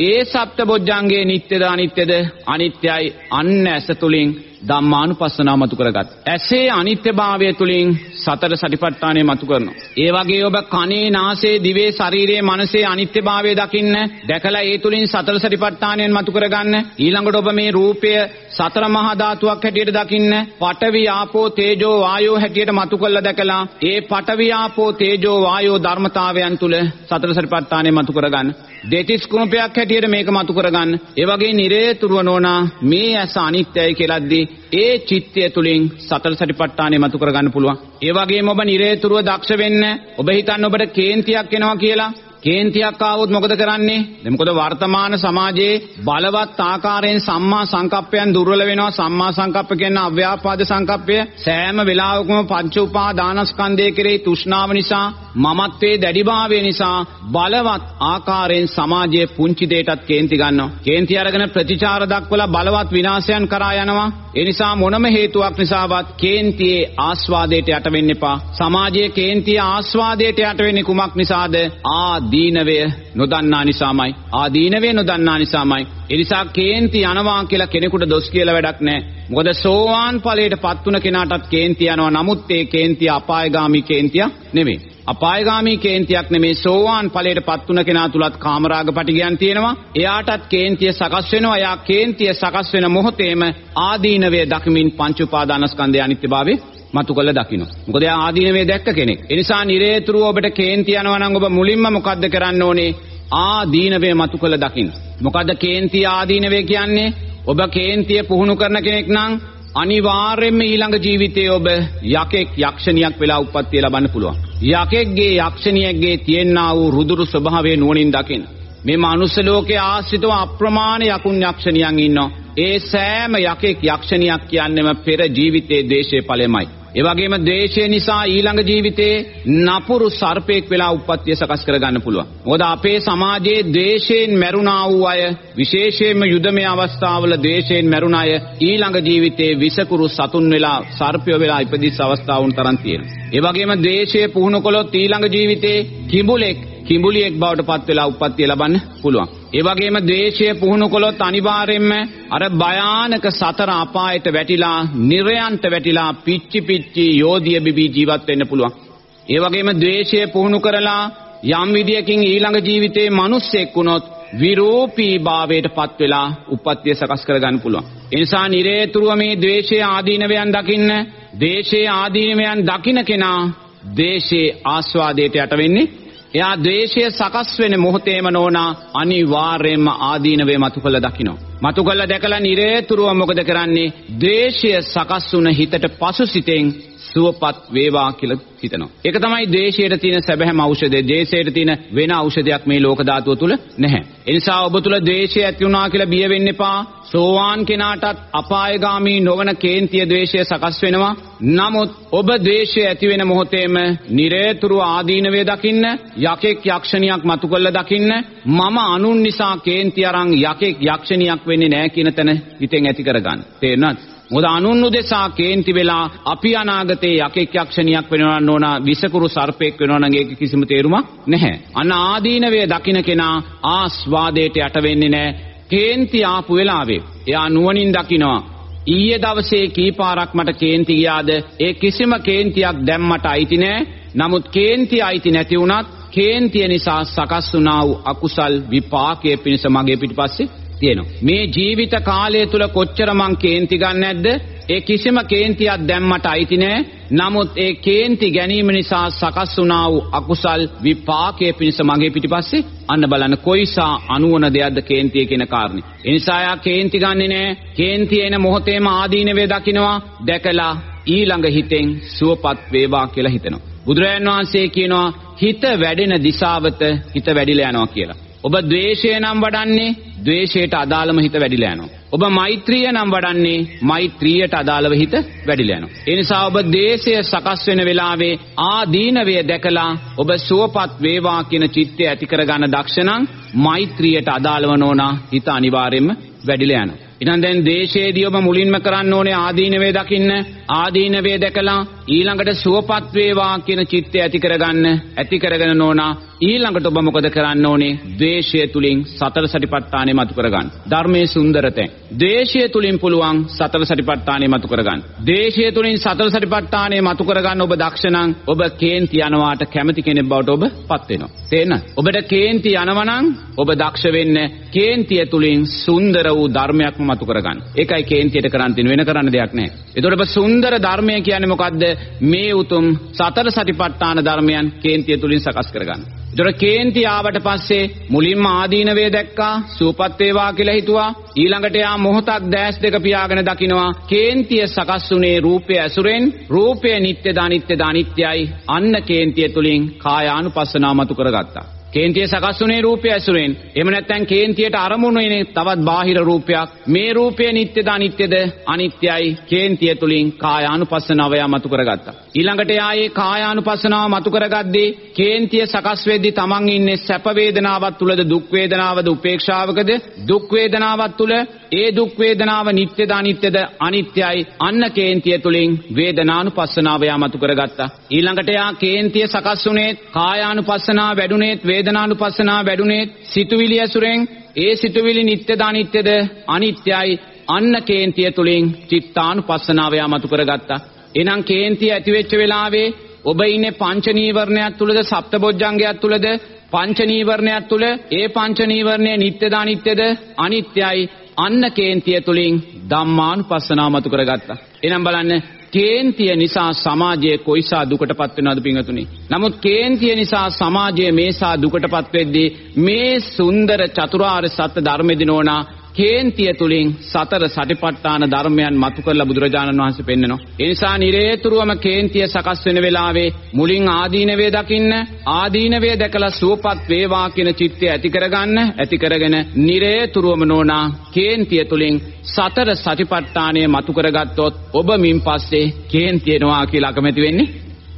Speaker 3: ඒ සප්තබොජ්ජංගයේ නිට්ටද අනිත්‍යද? අනිත්‍යයි අන්න ඇස තුලින් ධම්මානුපස්සනාව මතු කරගත්. ඇසේ අනිත්‍යභාවය තුලින් සතර සටිපට්ඨානය මතු කරනවා. ඒ වගේ ඔබ කනේ, නාසයේ, දිවේ, ශරීරයේ, මනසේ අනිත්‍යභාවය දකින්න, දැකලා ඒ තුලින් සතර සටිපට්ඨානයෙන් මතු කරගන්න. ඊළඟට ඔබ මේ රූපය සතර මහා ධාතුවක් හැටියට දකින්න, පඨවි, ආපෝ, තේජෝ, වායෝ හැටියට මතු කරලා දැකලා, ඒ පඨවි, ආපෝ, තේජෝ, වායෝ ධර්මතාවයන් තුල සතර සටිපට්ඨානය මතු කරගන්න. දෙතිස් කුණපයක් හැටියට මේක මතු කරගන්න. ඒ වගේ නිරේතුරුව නෝනා මේ ඇස අනිත්‍යයි කියලාද්දී ඒ චිත්තය තුලින් සතර සටිපට්ඨානෙ මතු කරගන්න පුළුවන්. ඒ වගේම ඔබ නිරේතුරුව දක්ෂ වෙන්න ඔබ හිතන්න ඔබට කේන්තියක් එනවා කියලා කේන්තියක් ආවොත් මොකද කරන්නේ? දැන් මොකද වර්තමාන සමාජයේ බලවත් ආකාරයෙන් සම්මා සංකප්පයන් දුර්වල වෙනවා. සම්මා සංකප්ප කියන්නේ අව්‍යාපාද සංකප්පය. සෑම වෙලාවකම පංච උපාදානස්කන්ධය කෙරෙහි තෘෂ්ණාව නිසා, මමත්වයේ දැඩිභාවය නිසා බලවත් ආකාරයෙන් සමාජයේ පුංචි දෙයටත් කේන්ති ගන්නවා. කේන්ති අරගෙන ප්‍රතිචාර දක්වලා බලවත් විනාශයන් කරා යනවා. ඒ නිසා මොනම හේතුවක් නිසාවත් කේන්තියේ ආස්වාදයට යට වෙන්න එපා. සමාජයේ කේන්තිය ආස්වාදයට යට වෙන්නේ කුමක් නිසාද? ආදීනවය නොදන්නා නිසාමයි. ආදීනවය නොදන්නා නිසාමයි. එනිසා කේන්ති යනවා කියලා කෙනෙකුට දොස් කියලා වැඩක් නැහැ. මොකද සෝවාන් ඵලයට පත් වුණ කෙනාටත් කේන්ති යනවා. නමුත් ඒ කේන්තිය අපායගාමී කේන්තියක් නෙමෙයි. අපායගාමී කේන්තියක් නෙමේ සෝවාන් ඵලයට පත් වුණ කෙනා තුලත් කාමරාග පටිගයන් තියෙනවා. එයාටත් කේන්තිය සකස් වෙනවා. එයා කේන්තිය සකස් වෙන මොහොතේම ආදීනවය දකිමින් පංච උපාදානස්කන්ධය අනිත්‍යභාවය මතු කළ දකින්න. මොකද එයා ආදීනවය දැක්ක කෙනෙක්. ඒ නිසා නිරේතුරුව ඔබට කේන්ති යනවා නම් ඔබ මුලින්ම මොකද්ද කරන්න ඕනේ? ආදීනවේ මතු කළ දකින්න. මොකද්ද කේන්ති ආදීනවේ කියන්නේ? ඔබ කේන්තිය පුහුණු කරන කෙනෙක් නම් අනිවාර්යයෙන්ම ඊළඟ ජීවිතයේ ඔබ යකෙක් යක්ෂණියක් වෙලා උප්පත්තිය ලබන්න පුළුවන්. යකෙක්ගේ යක්ෂණියෙක්ගේ තියෙනා වූ රුදුරු ස්වභාවය නුවණින් දකින්න. මේ මනුස්ස ලෝකයේ ආශ්‍රිතව අප්‍රමාණ යකුන් යක්ෂණියන් ඉන්නවා. ඒ සෑම යකෙක් යක්ෂණියක් කියන්නේම පෙර ජීවිතයේ දේශේ ඵලෙමයි. ඒ වගේම ද්වේෂය නිසා ඊළඟ ජීවිතේ නපුරු සර්පෙක් වෙලා උප්පත්තිය සකස් කරගන්න පුළුවන්. මොකද අපේ සමාජයේ ද්වේෂයෙන් මැරුණා වූ අය විශේෂයෙන්ම යුදමය අවස්ථාවල ද්වේෂයෙන් මැරුණ අය ඊළඟ ජීවිතේ විසකුරු සතුන් වෙලා සර්පයෝ වෙලා ඉපදිස් අවස්ථාවුන් තරම් තියෙනවා. ඒ වගේම ද්වේෂය පුහුණු කළොත් ඊළඟ ජීවිතේ කිඹුලෙක් කිඹුලියෙක් බවට පත් වෙලා උප්පත්තිය ලබන්න පුළුවන්. ඒ වගේම ද්වේෂය පුහුණු කළොත් අනිවාර්යයෙන්ම අර භයානක සතර අපායට වැටිලා, නිර්යන්ත වැටිලා පිච්චි පිච්චි යෝධිය බිබී ජීවත් වෙන්න පුළුවන්. ඒ වගේම ද්වේෂය පුහුණු කරලා යම් විදියකින් ඊළඟ ජීවිතේ මිනිස්සෙක් වුණොත් විරූපී භාවයට පත් වෙලා උප්පත්තිය සකස් කරගන්න පුළුවන්. ඒ නිසා නිරේතුරුව මේ ද්වේෂයේ ආදීනවයන් දකින්න, ද්වේෂයේ ආදීනවයන් දකින්න කෙනා ද්වේෂයේ ආස්වාදයට යට වෙන්නේ එයා ද්වේෂය සකස් වෙන මොහොතේම නෝනා අනිවාර්යයෙන්ම ආදීනවේ මතු කළ දකිනවා. මතු කළ දැකලා නිරේතුරුව මොකද කරන්නේ? ද්වේෂය සකස් වුණ හිතට පසු සිතෙන් සුවපත් වේවා කියලා හිතනවා. ඒක තමයි ද්වේෂයට තියෙන සැබෑම ඖෂධය. ද්වේෂයට තියෙන වෙන ඖෂධයක් මේ ලෝක ධාතුව තුල නැහැ. ඒ නිසා ඔබ තුල ද්වේෂය ඇති වුණා කියලා බිය වෙන්න එපා. සෝවාන් කෙනාටත් අපායগামী නොවන කේන්තිය ද්වේෂය සකස් වෙනවා. නමුත් ඔබ ද්වේෂය ඇති වෙන මොහොතේම නිරේතුරු ආදීනවේ දකින්න, යකෙක් යක්ෂණියක් මතු කළ දකින්න, මම අනුන් නිසා කේන්ති අරන් යකෙක් යක්ෂණියක් වෙන්නේ නැහැ කියන තැන හිතෙන් ඇති කරගන්න. තේරෙනවද? මොකද අනුන් උදෙසා කේන්ති වෙලා අපි අනාගතේ යකෙක් යක්ෂණියක් වෙනවා නෝන විසකුරු සර්පෙක් වෙනවා නම් ඒක කිසිම තේරුමක් නැහැ. අන්න ආදීනවේ දකින්න කෙනා ආස්වාදයට යට වෙන්නේ නැහැ. කේන්ති ආපු වෙලාවේ එයා නුවණින් දකිනවා ඊයේ දවසේ කීපාරක් මට කේන්ති ගියාද ඒ කිසිම කේන්තියක් දැම්මට අයිති නෑ නමුත් කේන්ති අයිති නැති වුණත් කේන්තිය නිසා සකස් වුණා වූ අකුසල් විපාකයේ පිණිස මගේ පිටිපස්සේ තියෙනවා. මේ ජීවිත කාලය තුල කොච්චර මං කේන්ති ගන්න නැද්ද? ඒ කිසිම කේන්තියක් දැම්මට අයිති නෑ. නමුත් ඒ කේන්ති ගැනීම නිසා සකස් වුණා වූ අකුසල් විපාකයේ පිණිස මගේ පිටිපස්සේ අන්න බලන්න කොයිසා අනුවන දෙයක්ද කේන්තිය කියන කාරණේ. ඒ නිසා යා කේන්ති ගන්නෙ නෑ. කේන්ති එන මොහොතේම ආදීනවේ දකිනවා. දැකලා ඊළඟ හිතෙන් සුවපත් වේවා කියලා හිතනවා. බුදුරජාන් වහන්සේ කියනවා හිත වැඩෙන දිශාවට හිත වැඩිලා යනවා කියලා. ඔබ ද්වේෂය නම් වඩන්නේ ද්වේෂයට අදාළම හිත වැඩිලා යනවා. ඔබ මෛත්‍රිය නම් වඩන්නේ මෛත්‍රියට අදාළව හිත වැඩිලා යනවා. ඒ නිසා ඔබ දේශය සකස් වෙන වෙලාවේ ආදීනවය දැකලා ඔබ සුවපත් වේවා කියන චිත්තය ඇති කරගන්න දක්ෂණං මෛත්‍රියට අදාළව නොනා හිත අනිවාර්යයෙන්ම වැඩිලා යනවා. ඉතින් දැන් දේශයේදී ඔබ මුලින්ම කරන්න ඕනේ ආදීනවේ දකින්න ආදීනවේ දැකලා ඊළඟට සුවපත් වේවා කියන චිත්තය ඇති කරගන්න ඇති කරගෙන නොනා ඊළඟට ඔබ මොකද කරන්න ඕනේ? ද්වේෂය තුලින් සතර සටිපට්ඨානෙ මතු කරගන්න. ධර්මයේ සුන්දරතෙන්. ද්වේෂය තුලින් පුළුවන් සතර සටිපට්ඨානෙ මතු කරගන්න. ද්වේෂය තුලින් සතර සටිපට්ඨානෙ මතු කරගන්න ඔබ දක්ෂණං ඔබ කේන්ති යනවාට කැමති කෙනෙක් බවට ඔබ පත් වෙනවා. තේරෙනවද? ඔබට කේන්ති යනවනම් ඔබ දක්ෂ වෙන්න කේන්තිය තුලින් සුන්දර වූ ධර්මයක්ම මතු කරගන්න. ඒකයි කේන්තියට කරන්න තියෙන වෙන කරන්න දෙයක් නැහැ. ඒතකොට ඔබ සුන්දර ධර්මය කියන්නේ මොකද්ද? මේ උතුම් සතර සටිපට්ඨාන ධර්මයන් කේන්තිය තුලින් සකස් කරගන්න. දොර කේන්ති ආවට පස්සේ මුලින්ම ආදීනවේ දැක්කා සූපත් වේවා කියලා හිතුවා. ඊළඟට යා මොහොතක් දැස් දෙක පියාගෙන දකිනවා. කේන්තිය සකස් වුනේ රූපය ඇසුරෙන්. රූපය නිට්ටයද අනිත්‍යද අනිත්‍යයි. අන්න කේන්තිය තුලින් කායානුපස්සනාව මතු කරගත්තා. කේන්තිය සකස් වුනේ රූපය ඇසුරෙන්. එහෙම නැත්නම් කේන්තියට අරමුණු වෙන්නේ තවත් බාහිර රූපයක්. මේ රූපය නිට්ටයද අනිත්‍යද? අනිත්‍යයි. කේන්තිය තුලින් කායානුපස්සනාව යමතු කරගත්තා. ඊළඟට ආයේ කායානුපස්සනාව මතු කරගද්දී කේන්තිය සකස් වෙද්දී තමන් ඉන්නේ සැප වේදනාවක් තුලද දුක් වේදනාවද උපේක්ෂාවකද? දුක් වේදනාවක් තුල ඒ දුක් වේදනාව නිට්ටයද අනිත්‍යද? අනිත්‍යයි. අන්න කේන්තිය තුලින් වේදනානුපස්සනාව යමතු කරගත්තා. ඊළඟට යා කේන්තිය සකස් වුනේ කායානුපස්සනාව වැඩුණේත් වේදනානුපස්සනාව වැඩුණේ සිතුවිලි ඇසුරෙන් ඒ සිතුවිලි නිට්ටයද අනිත්‍යද අනිත්‍යයි අන්න කේන්තිය තුලින් චිත්තානුපස්සනාව යමතු කරගත්තා එහෙනම් කේන්තිය ඇති වෙච්ච වෙලාවේ ඔබ ඉන්නේ පංච නීවරණයක් තුලද සප්තබොජ්ජංගයක් තුලද පංච නීවරණයක් තුල ඒ පංච නීවරණය නිට්ටයද අනිත්‍යද අනිත්‍යයි අන්න කේන්තිය තුලින් ධම්මානුපස්සනාව මතු කරගත්තා එහෙනම් බලන්න කේන්තිය නිසා සමාජය කොයිසා දුකටපත් වෙනවද පින්වතුනි? නමුත් කේන්තිය නිසා සමාජය මේසා දුකටපත් වෙද්දී මේ සුන්දර චතුරාර්ය සත්‍ය ධර්මෙ දිනෝනා කේන්තිය තුලින් සතර සටිපට්ඨාන ධර්මයන් මතු කරලා බුදුරජාණන් වහන්සේ පෙන්නනවා. ඒ නිසා නිරේතුරුවම කේන්තිය සකස් වෙන වෙලාවේ මුලින් ආදීනවේ දකින්න ආදීනවේ දැකලා සුවපත් වේවා කියන චිත්තය ඇති කරගන්න ඇති කරගෙන නිරේතුරුවම නෝනා කේන්තිය තුලින් සතර සටිපට්ඨානය මතු කරගත්තොත් ඔබ මින් පස්සේ කේන්තියනවා කියලා අකමැති වෙන්නේ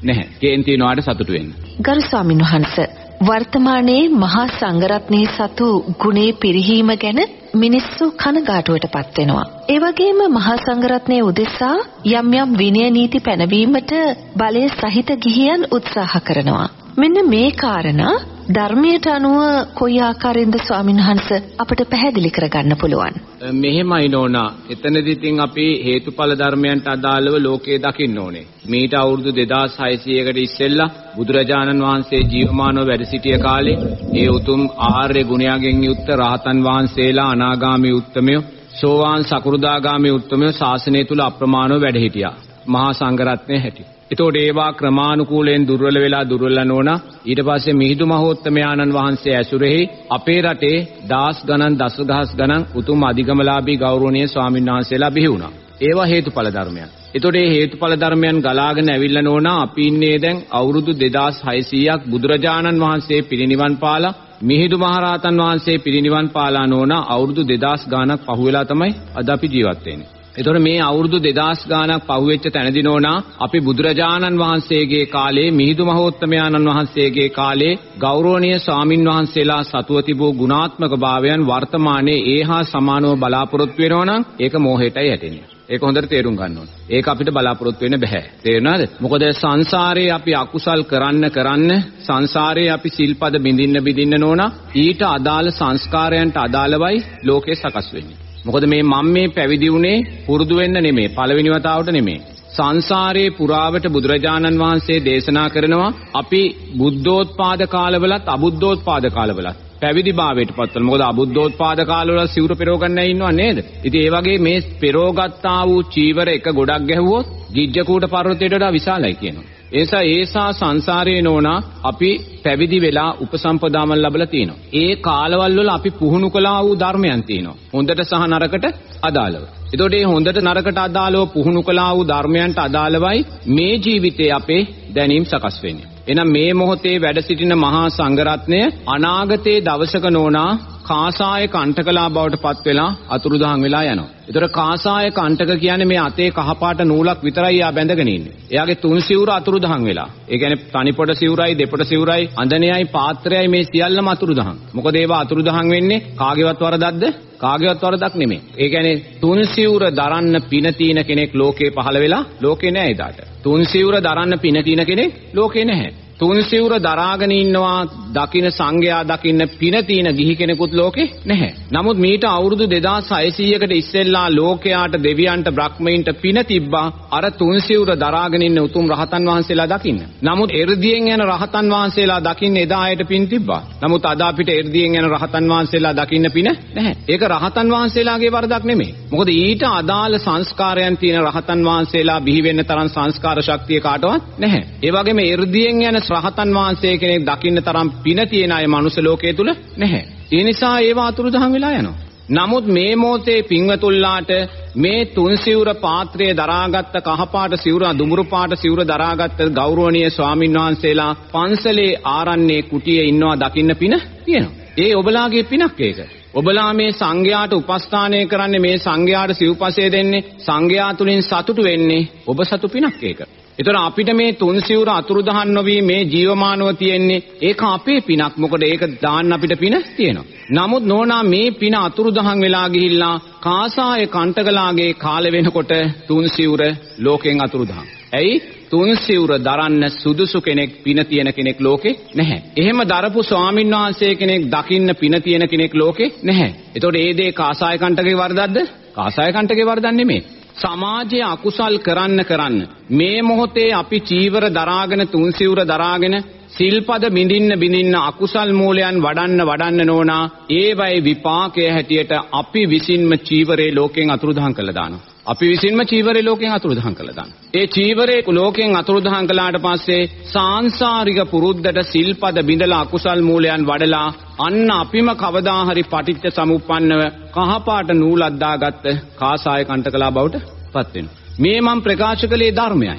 Speaker 3: නැහැ. කේන්තියනවාට සතුටු වෙන්න.
Speaker 2: ගරු ස්වාමින් වහන්සේ වර්තමානයේ මහා සංඝරත්නයේ සතු ගුණේ පිරිහීම ගැන මිනිස්සු කනගාටුවටපත් වෙනවා. ඒ වගේම මහා සංඝරත්නයේ උදෙසා යම් යම් විනය නීති පැනවීමට බලය සහිත ගිහියන් උත්සාහ කරනවා. මෙන්න මේ කාරණා ධර්මයට අනුව කොයි ආකාරයෙන්ද ස්වාමීන් වහන්ස අපිට පැහැදිලි කරගන්න පුළුවන්?
Speaker 3: මෙහෙමයි නෝනා. එතනදී ඉතින් අපි හේතුඵල ධර්මයන්ට අදාළව ලෝකයේ දකින්න ඕනේ. මීට අවුරුදු 2600කට ඉස්සෙල්ලා බුදුරජාණන් වහන්සේ ජීවමානව වැඩ සිටිය කාලේ ඒ උතුම් ආර්ය ගුණයන්ගෙන් යුක්ත රහතන් වහන්සේලා අනාගාමී උත්තමයෝ සෝවාන් සකෘදාගාමී උත්තමයෝ ශාසනය තුල අප්‍රමාණව වැඩ හිටියා. මහා සංඝරත්නයේ හැටියට. එතකොට ඒවා ක්‍රමානුකූලයෙන් දුර්වල වෙලා දුර්වල නොවන ඊට පස්සේ මිහිඳු මහෝත්තමයාණන් වහන්සේ ඇසුරෙහි අපේ රටේ දාස් ගණන් දසදහස් ගණන් උතුම් අධිගමලාභී ගෞරවනීය ස්වාමීන් වහන්සේලා බිහි වුණා. ඒවා හේතුඵල ධර්මයන්. එතකොට මේ හේතුඵල ධර්මයන් ගලාගෙන ඇවිල්ලා නෝනා අපි ඉන්නේ දැන් අවුරුදු 2600ක් බුදුරජාණන් වහන්සේ පිරිනිවන් පාලා මිහිඳු මහරහතන් වහන්සේ පිරිනිවන් පාලා නෝනා අවුරුදු 2000 ගාණක් පහුවෙලා තමයි අද අපි ජීවත් වෙන්නේ. එතකොට මේ අවුරුදු 2000 ගාණක් පහුවෙච්ච තැනදී නෝනා අපි බුදුරජාණන් වහන්සේගේ කාලේ මිහිඳු මහෝත්තමයාණන් වහන්සේගේ කාලේ ගෞරවනීය ස්වාමින් වහන්සේලා සතුව තිබූ ගුණාත්මක භාවයන් වර්තමානයේ ඒහා සමානව බලාපොරොත්තු වෙනවා නම් ඒක මෝහයටයි ඇටෙන්නේ. ඒක හොඳට තේරුම් ගන්න ඕනේ. ඒක අපිට බලාපොරොත්තු වෙන්න බෑ. තේරුණාද? මොකද සංසාරේ අපි අකුසල් කරන්න කරන්න සංසාරේ අපි සිල්පද බිඳින්න බිඳින්න නෝනා ඊට අදාළ සංස්කාරයන්ට අදාළවයි ලෝකේ සකස් වෙන්නේ. මොකද මේ මම මේ පැවිදි වුණේ පුරුදු වෙන්න නෙමෙයි පළවෙනි වතාවට නෙමෙයි සංසාරේ පුරාවට බුදුරජාණන් වහන්සේ දේශනා කරනවා අපි බුද්ධෝත්පාද කාලවලත් අබුද්ධෝත්පාද කාලවලත්. පැවිදි භාවයට පත්වන මොකද අබුද්ධෝත්පාද කාලවල සිවුර පෙරෝගන්න ඉන්නව නේද? ඉතින් ඒ වගේ මේ පෙරෝගත්තා වූ චීවර එක ගොඩක් ගැහුවොත් ගිජ්ජකූට පර්වතයට වඩා විශාලයි කියනවා. ඒසා ඒසා සංසාරේ නෝනා අපි පැවිදි වෙලා උපසම්පදාමල් ලැබලා තිනවා. ඒ කාලවල වල අපි පුහුණු කළා වූ ධර්මයන් තියෙනවා. හොඳට සහ නරකට අදාළව. එතකොට මේ හොඳට නරකට අදාළව පුහුණු කළා වූ ධර්මයන්ට අදාළවයි මේ ජීවිතේ අපේ දැනීම් සකස් වෙන්නේ. එහෙනම් මේ මොහොතේ වැඩ සිටින මහා සංඝරත්නය අනාගතයේ දවසක නෝනා කාසාය කණ්ඨකලා බවට පත් වෙලා අතුරුදහන් වෙලා යනවා. ඒතර කාසාය කණ්ඨක කියන්නේ මේ අතේ කහපාට නූලක් විතරයි ආ බැඳගෙන ඉන්නේ. එයාගේ තුන් සිවුර අතුරුදහන් වෙලා. ඒ කියන්නේ තනිපොඩ සිවුරයි දෙපොඩ සිවුරයි අඳනයයි පාත්‍රයයි මේ සියල්ලම අතුරුදහන්. මොකද ඒවා අතුරුදහන් වෙන්නේ කාගේවත් වරදක්ද? කාගේවත් වරදක් නෙමෙයි. ඒ කියන්නේ තුන් සිවුර දරන්න පින තියෙන කෙනෙක් ලෝකේ පහළ වෙලා ලෝකේ නෑ එදාට. තුන් සිවුර දරන්න පින තියෙන කෙනෙක් ලෝකේ නැහැ. තුන් සිවුර දරාගෙන ඉන්නවා දකින සංඝයා දකින්න පින තියෙන ගිහි කෙනෙකුත් ලෝකේ නැහැ. නමුත් මීට අවුරුදු 2600කට ඉස්සෙල්ලා ලෝකයාට දෙවියන්ට බ්‍රහ්මයින්ට පින තිබ්බා අර තුන් සිවුර දරාගෙන ඉන්න උතුම් රහතන් වහන්සේලා දකින්න. නමුත් එර්දියෙන් යන රහතන් වහන්සේලා දකින්න එදා ආයට පින් තිබ්බා. නමුත් අද අපිට එර්දියෙන් යන රහතන් වහන්සේලා දකින්න පින නැහැ. ඒක රහතන් වහන්සේලාගේ වරදක් නෙමෙයි. මොකද ඊට අදාළ සංස්කාරයන් තියෙන රහතන් වහන්සේලා බිහි වෙන්න තරම් සංස්කාර ශක්තිය කාටවත් නැහැ. ඒ වගේම එර්දියෙන් යන රහතන් වහන්සේ කෙනෙක් දකින්න තරම් පින තියෙන අය මනුස්ස ලෝකයේ තුල නැහැ. ඒ නිසා ඒව අතුරුදහන් වෙලා යනවා. නමුත් මේ මොහොතේ පින්වතුල්ලාට මේ තුන් සිවුර පාත්‍රයේ දරාගත්ත කහපාට සිවුර දුඹුරු පාට සිවුර දරාගත්ත ගෞරවනීය ස්වාමින් වහන්සේලා පන්සලේ ආරණ්‍යයේ කුටියේ ඉන්නවා දකින්න පින තියෙනවා. ඒ ඔබලාගේ පිනක් ඒක. ඔබලා මේ සංඝයාට උපස්ථානය කරන්නේ මේ සංඝයාට සිව්පසය දෙන්නේ සංඝයා තුලින් සතුටු වෙන්නේ ඔබ සතු පිනක් ඒක. ඒතර අපිට මේ තුන් සිවුර අතුරුදහන් නොවි මේ ජීවමානව තියෙන්නේ ඒක අපේ පිනක්. මොකද ඒක දාන්න අපිට පින තියෙනවා. නමුත් නෝනා මේ පින අතුරුදහන් වෙලා ගිහිල්ලා කාසාය කණ්ඨකලාගේ කාලෙ වෙනකොට තුන් සිවුර ලෝකෙන් අතුරුදහන්. ඇයි? තුන් සිවුර දරන්න සුදුසු කෙනෙක් පින තියෙන කෙනෙක් ලෝකේ නැහැ. එහෙම දරපු ස්වාමින් වහන්සේ කෙනෙක් දකින්න පින තියෙන කෙනෙක් ලෝකේ නැහැ. එතකොට ඒ දේ කාසාය කණ්ඨකේ වරදක්ද? කාසාය කණ්ඨකේ වරදක් නෙමෙයි. සමාජයේ අකුසල් කරන්න කරන්න. මේ මොහොතේ අපි චීවර දරාගෙන තුන් සිවුර දරාගෙන සිල්පද බිඳින්න බිඳින්න අකුසල් මූලයන් වඩන්න වඩන්න නොනා. ඒවයි විපාකයේ හැටියට අපි විසින්ම චීවරේ ලෝකෙන් අතුරුදහන් කළා දානවා. අපි විසින්ම චීවරේ ලෝකයෙන් අතුරුදහන් කළා දාන්න. ඒ චීවරේ ලෝකයෙන් අතුරුදහන් කළාට පස්සේ සාංශාරික පුරුද්දට සිල්පද බිඳලා අකුසල් මූලයන් වඩලා අන්න අපිම කවදා හරි පටිච්ච සමුප්පන්නව කහපාට නූලක් දාගත්ත කාසාය කණ්ඩකලා බවට පත් වෙනවා. මේ මම ප්‍රකාශ කළේ ධර්මයයි.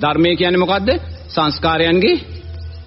Speaker 3: ධර්මය කියන්නේ මොකද්ද? සංස්කාරයන්ගේ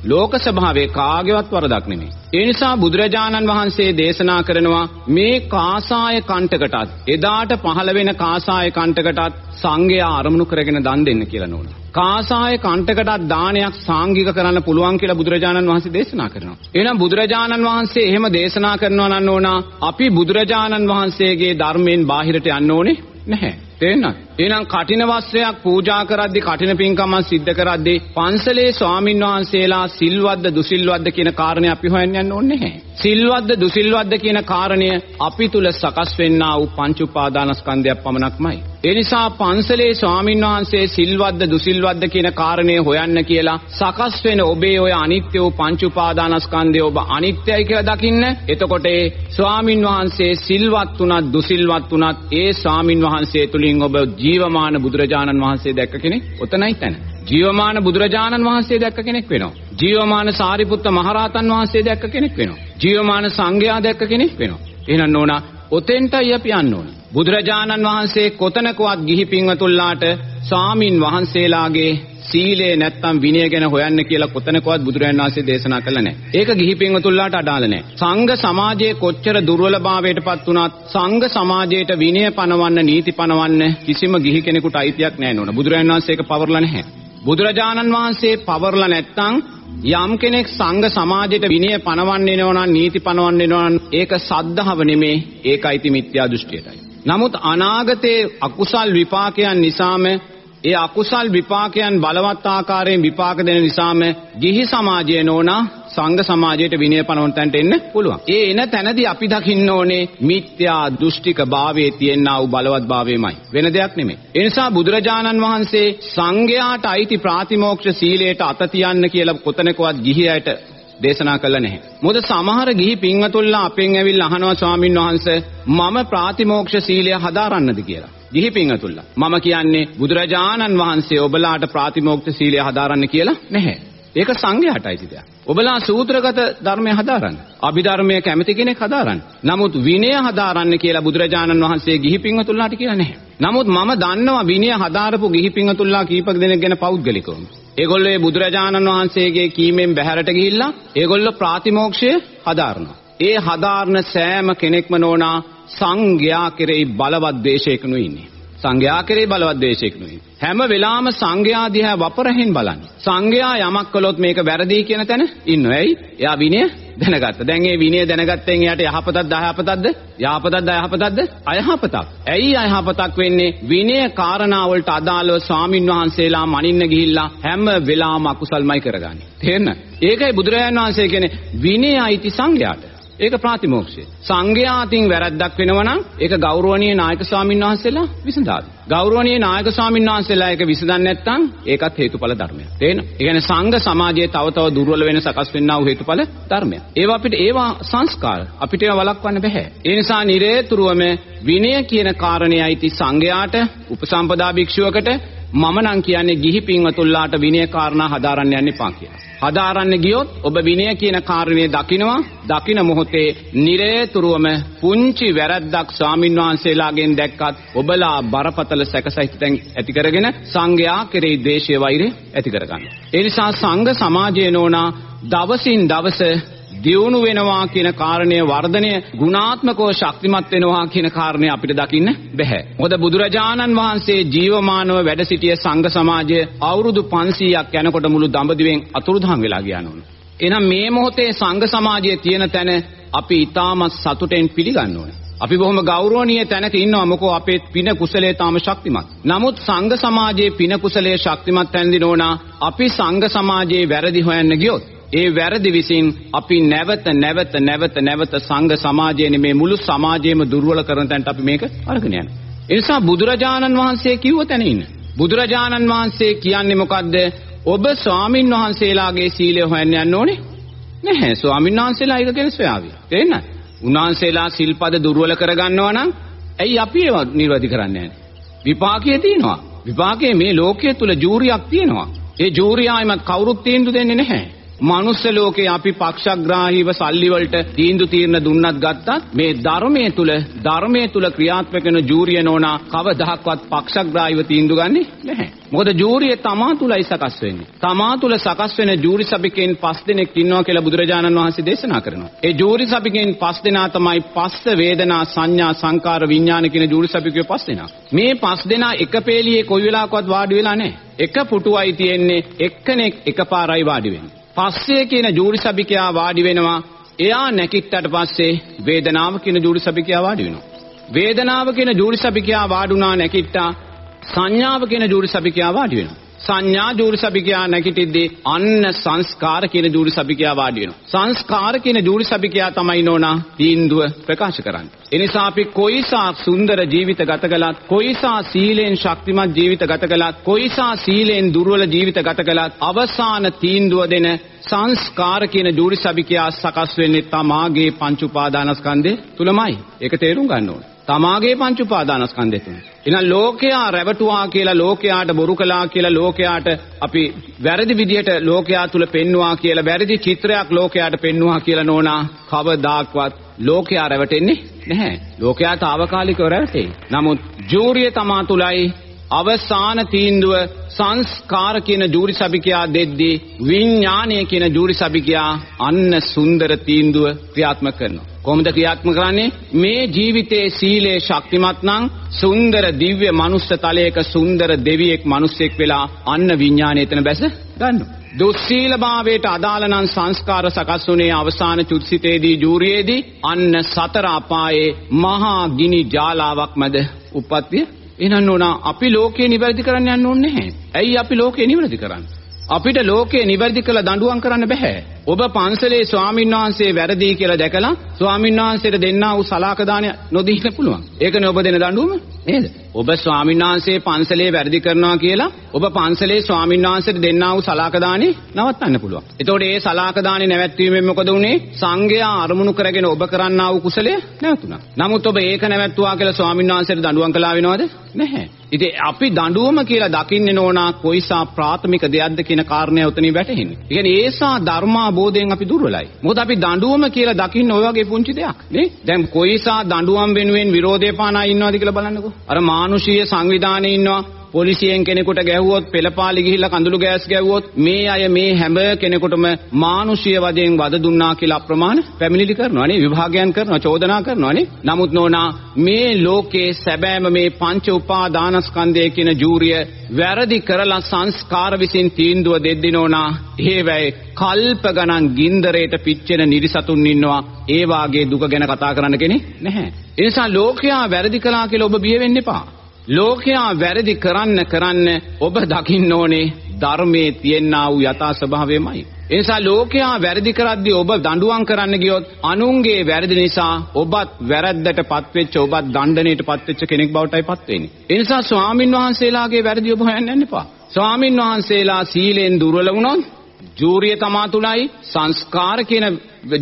Speaker 3: ලෝක ස්වභාවයේ කාගේවත් වරදක් නෙමෙයි. ඒ නිසා බුදුරජාණන් වහන්සේ දේශනා කරනවා මේ කාසාය කණ්ඨකටත් එදාට පහළ වෙන කාසාය කණ්ඨකටත් සංඝයා අරමුණු කරගෙන දන් දෙන්න කියලා නෝන. කාසාය කණ්ඨකටත් දානයක් සාංගික කරන්න පුළුවන් කියලා බුදුරජාණන් වහන්සේ දේශනා කරනවා. එහෙනම් බුදුරජාණන් වහන්සේ එහෙම දේශනා කරනවා නම් නෝනා අපි බුදුරජාණන් වහන්සේගේ ධර්මයෙන් බාහිරට යන්න ඕනේ නැහැ. තේරෙනවද? එහෙනම් කටින වස්ත්‍රයක් පූජා කරද්දී කටින පින්කමක් සිද්ධ කරද්දී පන්සලේ ස්වාමින් වහන්සේලා සිල්වත්ද දුසිල්වත්ද කියන කාරණේ අපි හොයන්න යන්න ඕනේ නැහැ. සිල්වත්ද දුසිල්වත්ද කියන කාරණය අපි තුල සකස් වෙන්නා වූ පංච උපාදානස්කන්ධයක් පමණක්මයි. ඒ නිසා පන්සලේ ස්වාමින් වහන්සේ සිල්වත්ද දුසිල්වත්ද කියන කාරණය හොයන්න කියලා සකස් වෙන ඔබේ ඔය අනිත්‍ය වූ පංච උපාදානස්කන්ධය ඔබ අනිත්‍යයි කියලා දකින්න. එතකොට ඒ ස්වාමින් වහන්සේ සිල්වත් උනත් දුසිල්වත් උනත් ඒ ස්වාමින් වහන්සේ තුලින් ඔබ ජීවමාන බුදුරජාණන් වහන්සේ දැක්ක කෙනෙක් ඔතනයි තැන. ජීවමාන බුදුරජාණන් වහන්සේ දැක්ක කෙනෙක් වෙනවා. ජීවමාන සාරිපුත්ත මහරහතන් වහන්සේ දැක්ක කෙනෙක් වෙනවා. ජීවමාන සංඝයා දැක්ක කෙනෙක් වෙනවා. එහෙනම් නෝනා ඔතෙන්ටයි අපි යන්න ඕන. බුදුරජාණන් වහන්සේ කොතනකවත් ගිහි පින්වතුන්ලාට ස්වාමින් වහන්සේලාගේ සීලේ නැත්තම් විනය ගැන හොයන්න කියලා කොතනකවත් බුදුරජාණන් වහන්සේ දේශනා කළා නැහැ. ඒක ගිහි පින්වතුන්ලාට අදාළ නැහැ. සංඝ සමාජයේ කොච්චර දුර්වලභාවයටපත් වුණත් සංඝ සමාජයට විනය පනවන්න නීති පනවන්න කිසිම ගිහි කෙනෙකුට අයිතියක් නැහැ නෝන. බුදුරජාණන් වහන්සේ ඒක පවර්ලා නැහැ. බුදුරජාණන් වහන්සේ පවර්ලා නැත්තම් යම් කෙනෙක් සංඝ සමාජයට විනය පනවන්න එනවා නම් නීති පනවන්න එනවා නම් ඒක සද්ධාව නෙමේ ඒකයිති මිත්‍යා දෘෂ්ටියටයි. නමුත් අනාගතයේ අකුසල් විපාකයන් නිසාම ඒ අකුසල් විපාකයන් බලවත් ආකාරයෙන් විපාක දෙන නිසාම ගිහි සමාජය නෝනා සංඝ සමාජයට විනය පනවන තැනට එන්න පුළුවන්. ඒ එන තැනදී අපි දකින්න ඕනේ මිත්‍යා දෘෂ්ටික භාවයේ තියෙනා වූ බලවත් භාවයමයි. වෙන දෙයක් නෙමෙයි. ඒ නිසා බුදුරජාණන් වහන්සේ සංඝයාට අයිති ප්‍රාතිමෝක්ෂ සීලයට අත තියන්න කියලා කොතනකවත් ගිහියට දේශනා කළා නැහැ. මොකද සමහර ගිහි පින්වතුන්ලා අපෙන් ඇවිල්ලා අහනවා ස්වාමින් වහන්සේ මම ප්‍රාතිමෝක්ෂ සීලය හදාරන්නද කියලා. ගිහි පින්වතුන්ලා මම කියන්නේ බුදුරජාණන් වහන්සේ ඔබලාට ප්‍රාතිමෝක්ෂ සීලය හදාරන්න කියලා නැහැ. ඒක සංඝයාටයි දෙයක්. ඔබලා සූත්‍රගත ධර්මය හදාරන්න. අභිධර්මය කැමති කෙනෙක් හදාරන්න. නමුත් විනය හදාරන්න කියලා බුදුරජාණන් වහන්සේ ගිහි පින්වතුන්ලාට කියලා නැහැ. නමුත් මම දන්නවා විනය හදාරපු ගිහි පින්වතුන්ලා කීප දෙනෙක් ගැන පෞද්ගලිකවම. ඒගොල්ලෝ ඒ බුදුරජාණන් වහන්සේගේ කීමෙන් බැහැරට ගිහිල්ලා ඒගොල්ලෝ ප්‍රාතිමෝක්ෂය හදාරනවා. ඒ හදාරන සෑම කෙනෙක්ම නෝනා සංඝයා කෙරෙහි බලවත් ද්වේෂයකනු ඉන්නේ. සංඝයා කෙරෙහි බලවත් ද්වේෂයකනු ඉන්නේ. හැම වෙලාවම සංඝයා දිහා වපරහින් බලන්නේ. සංඝයා යමක් කළොත් මේක වැරදි කියන තැන ඉන්නවා. ඇයි? එයා විනය දැනගත්තා. දැන් මේ විනය දැනගත්තෙන් එයාට යහපතක්ද අයහපතක්ද? යහපතක්ද අයහපතක්ද? අයහපතක්. ඇයි අයහපතක් වෙන්නේ? විනය කාරණා වලට අදාළව ස්වාමින් වහන්සේලා මනින්න ගිහිල්ලා හැම වෙලාවම අකුසල්මයි කරගන්නේ. තේරෙනවද? ඒකයි බුදුරජාණන් වහන්සේ කියන්නේ විනය අයිති සංඝයාට. ඒක ප්‍රාතිමෝක්ෂය. සංඝයා අතින් වැරද්දක් වෙනවා නම් ඒක ගෞරවනීය නායක ස්වාමීන් වහන්සේලා විසඳාවි. ගෞරවනීය නායක ස්වාමීන් වහන්සේලා ඒක විසඳන්නේ නැත්නම් ඒකත් හේතුඵල ධර්මයක්. තේරෙනවද? ඒ කියන්නේ සංඝ සමාජයේ තව තව දුර්වල වෙන සකස් වෙන්නා වූ හේතුඵල ධර්මයක්. ඒවා අපිට ඒවා සංස්කාර අපිට ඒවා වළක්වන්න බෑ. ඒ නිසා නිරේතුරුවම විනය කියන කාරණේයිති සංඝයාට උපසම්පදා භික්ෂුවකට මම නම් කියන්නේ ගිහි පින්වතුන්ලාට විනය කාරණා හදාරන්න යන්න එපා කියලා. හදාරන්න ගියොත් ඔබ විනය කියන කාරණේ දකිනවා දකින මොහොතේ නිරේතුරුවම පුංචි වැරද්දක් ස්වාමින් වහන්සේලාගෙන් දැක්කත් ඔබලා බරපතල සැකසිතෙන් ඇති කරගෙන සංඝයා කෙරෙහි ද්වේෂය වෛරය ඇති කරගන්න. ඒ නිසා සංඝ සමාජයේ නෝනා දවසින් දවස දියුණු වෙනවා කියන කාරණය වර්ධනය ගුණාත්මකව ශක්තිමත් වෙනවා කියන කාරණය අපිට දකින්න බෑ. මොකද බුදුරජාණන් වහන්සේ ජීවමානව වැඩ සිටිය සංඝ සමාජය අවුරුදු 500ක් යනකොට මුළු දඹදිවෙන් අතුරුදහන් වෙලා ගියා නෝන. එහෙනම් මේ මොහොතේ සංඝ සමාජයේ තියෙන තැන අපි ඊටමත් සතුටෙන් පිළිගන්න ඕනේ. අපි බොහොම ගෞරවනීය තැනක ඉන්නවා මොකෝ අපේ පින කුසලයේ තාම ශක්තිමත්. නමුත් සංඝ සමාජයේ පින කුසලයේ ශක්තිමත් තැනදී නෝනා අපි සංඝ සමාජයේ වැරදි හොයන්න ගියොත් ඒ වැරදි විසින් අපි නැවත නැවත නැවත නැවත සංඝ සමාජයේ මේ මුළු සමාජයේම දුර්වල කරන තැනට අපි මේක අරගෙන යනවා. ඒ නිසා බුදුරජාණන් වහන්සේ කිව්ව තැන ඉන්න. බුදුරජාණන් වහන්සේ කියන්නේ මොකද්ද? ඔබ ස්වාමින් වහන්සේලාගේ සීලය හොයන්න යන්න ඕනේ? නැහැ. ස්වාමින් වහන්සේලා ඒක ගැන සොයාවිය. තේරෙනවද? උන්වහන්සේලා සිල්පද දුර්වල කරගන්නවා නම් ඇයි අපි ඒවා නිර්වදි කරන්නේ නැහැ? විපාකයේ තියෙනවා. විපාකයේ මේ ලෝකයේ තුල ජූරියක් තියෙනවා. ඒ ජූරියායිමත් කවුරුත් තීන්දුව දෙන්නේ නැහැ. මනුස්ස ලෝකේ අපි පක්ෂග්‍රාහීව සල්ලි වලට තීන්දුව తీරන දුන්නත් ගත්තත් මේ ධර්මයේ තුල ධර්මයේ තුල ක්‍රියාත්මක වෙන ජූරිය නෝනා කවදාහක්වත් පක්ෂග්‍රාහීව තීන්දුව ගන්නේ නැහැ. මොකද ජූරිය තමා තුලයි සකස් වෙන්නේ. තමා තුල සකස් වෙන ජූරි සභිකෙන් පස් දෙනෙක් ඉන්නවා කියලා බුදුරජාණන් වහන්සේ දේශනා කරනවා. ඒ ජූරි සභිකෙන් පස් දෙනා තමයි පස්ස වේදනා සංඥා සංකාර විඥාන කියන ජූරි සභිකයෝ පස් දෙනා. මේ පස් දෙනා එක පේලියේ කොයි වෙලාවකවත් වාඩි වෙලා නැහැ. එක පුටුවයි තියෙන්නේ එක්කෙනෙක් එකපාරයි වාඩි වෙන්නේ. පස්සේ කියන ජූරි සභිකයා වාඩි වෙනවා. එයා නැකිට්ටට පස්සේ වේදනාව කියන ජූරි සභිකයා වාඩි වෙනවා. වේදනාව කියන ජූරි සභිකයා වාඩුණා නැකිට්ටා සංඥාව කියන ජූරි සභිකයා වාඩි වෙනවා. සංඥා ජූරි සභිකයා නැගිටිද්දී අන්න සංස්කාර කියන ජූරි සභිකයා වාඩි වෙනවා. සංස්කාර කියන ජූරි සභිකයා තමයි නෝනා තීන්දුව ප්‍රකාශ කරන්නේ. එනිසා අපි කොයිසා සුන්දර ජීවිත ගත කළත්, කොයිසා සීලෙන් ශක්තිමත් ජීවිත ගත කළත්, කොයිසා සීලෙන් දුර්වල ජීවිත ගත කළත් අවසාන තීන්දුව දෙන සංස්කාර කියන ජූරි සභිකයා සකස් වෙන්නේ තමාගේ පංච උපාදානස්කන්ධය තුලමයි. ඒක තේරුම් ගන්න ඕනේ. තමාගේ පංච උපාදානස්කන්ධය තුන. එහෙනම් ලෝකයා රැවටුවා කියලා ලෝකයාට බොරු කළා කියලා ලෝකයාට අපි වැරදි විදියට ලෝකයා තුල පෙන්නවා කියලා වැරදි චිත්‍රයක් ලෝකයාට පෙන්නවා කියලා නෝනා කවදාක්වත් ලෝකයා රැවටෙන්නේ නැහැ. ලෝකයා తాවකාලිකව රැවටේ. නමුත් ජූරිය තමා තුලයි අවසාන තීන්දුව සංස්කාර කියන ජූරි සභිකයා දෙද්දී විඥානය කියන ජූරි සභිකයා අන්න සුන්දර තීන්දුව ක්‍රියාත්මක කරනවා. කොහොමද ක්‍රියාත්මක කරන්නේ? මේ ජීවිතයේ සීලේ ශක්තිමත් නම් සුන්දර දිව්‍ය මනුස්ස තලයක සුන්දර දෙවියෙක් මිනිසෙක් වෙලා අන්න විඥානය එතන බැස ගන්නවා. දුස්සීලභාවයට අදාළ නම් සංස්කාර සකස් වුණේ අවසාන චුත්සිතේදී ජූරියේදී අන්න සතර අපායේ මහා ගිනි ජාලාවක් මැද උප්පත්තිය එහෙනම් නෝනා අපි ලෝකේ නිවැරදි කරන්න යන්න ඕනේ නැහැ. ඇයි අපි ලෝකේ නිවැරදි කරන්නේ? අපිට ලෝකේ නිවැරදි කළ දඬුවම් කරන්න බෑ. ඔබ පන්සලේ ස්වාමීන් වහන්සේ වැරදි කියලා දැකලා ස්වාමීන් වහන්සේට දෙන්නා වූ සලාක දාන නොදීන්න පුළුවන්. ඒකනේ ඔබ දෙන දඬුවම නේද? ඔබ ස්වාමීන් වහන්සේ පන්සලේ වැරදි කරනවා කියලා ඔබ පන්සලේ ස්වාමීන් වහන්සේට දෙන්නා වූ සලාක දානේ නවත්තන්න පුළුවන්. එතකොට ඒ සලාක දානේ නැවැත්වීමෙන් මොකද වුනේ? සංඝයා අරමුණු කරගෙන ඔබ කරන්නා වූ කුසලය නැවතුණා. නමුත් ඔබ ඒක නැවැත්තුවා කියලා ස්වාමීන් වහන්සේට දඬුවම් කළා වෙනවද? නැහැ. ඉතින් අපි දඬුවම කියලා දකින්නේ නෝනා කොයිසා ප්‍රාථමික දෙයක්ද කියන කාරණය උතනින් වැටහෙන්නේ. ඒ කියන්නේ ඒසා ධර්මාබෝධයෙන් අපි දුර්වලයි. මොකද අපි දඬුවම කියලා දකින්නේ ඔය වගේ පුංචි දෙයක් නේ. දැන් කොයිසා දඬුවම් වෙනුවෙන් විරෝධය පානා ඉන්නවද කියලා බලන්නකෝ. අර මානුෂීය සංවිධානයේ ඉන්නවා පොලිසියෙන් කෙනෙකුට ගැහුවොත් පෙළපාලි ගිහිල්ලා කඳුළු ගෑස් ගැහුවොත් මේ අය මේ හැම කෙනෙකුටම මානුෂීය වදයෙන් වද දුන්නා කියලා අප්‍රමාණ පැමිණිලි කරනවා නේ විභාගයන් කරනවා චෝදනා කරනවා නේ. නමුත් නෝනා මේ ලෝකේ සැබෑම මේ පංච උපාදානස්කන්ධය කියන ජූරිය වැරදි කරලා සංස්කාර විසින් තීන්දුව දෙද්දි නෝනා ඒ වෙයි කල්ප ගණන් ගින්දරේට පිච්චෙන නිරිසතුන් ඉන්නවා. ඒ වාගේ දුක ගැන කතා කරන්න කෙනෙක් නැහැ. ඒ නිසා ලෝකයා වැරදි කළා කියලා ඔබ බිය වෙන්න එපා. ලෝකයා වැරදි කරන්න කරන්න ඔබ දකින්න ඕනේ ධර්මයේ තියෙනා වූ යථා ස්වභාවයමයි. ඒ නිසා ලෝකයා වැරදි කරද්දී ඔබ දඬුවම් කරන්න ගියොත් අනුන්ගේ වැරදි නිසා ඔබත් වැරද්දටපත් වෙච්ච ඔබත් දණ්ඩණයටපත් වෙච්ච කෙනෙක් බවටයි පත් වෙන්නේ. ඒ නිසා ස්වාමින් වහන්සේලාගේ වැරදි ඔබ හොයන්න යන්න එපා. ස්වාමින් වහන්සේලා සීලෙන් දුර්වල වුණොත් ජූරිය තමා තුලයි සංස්කාර කියන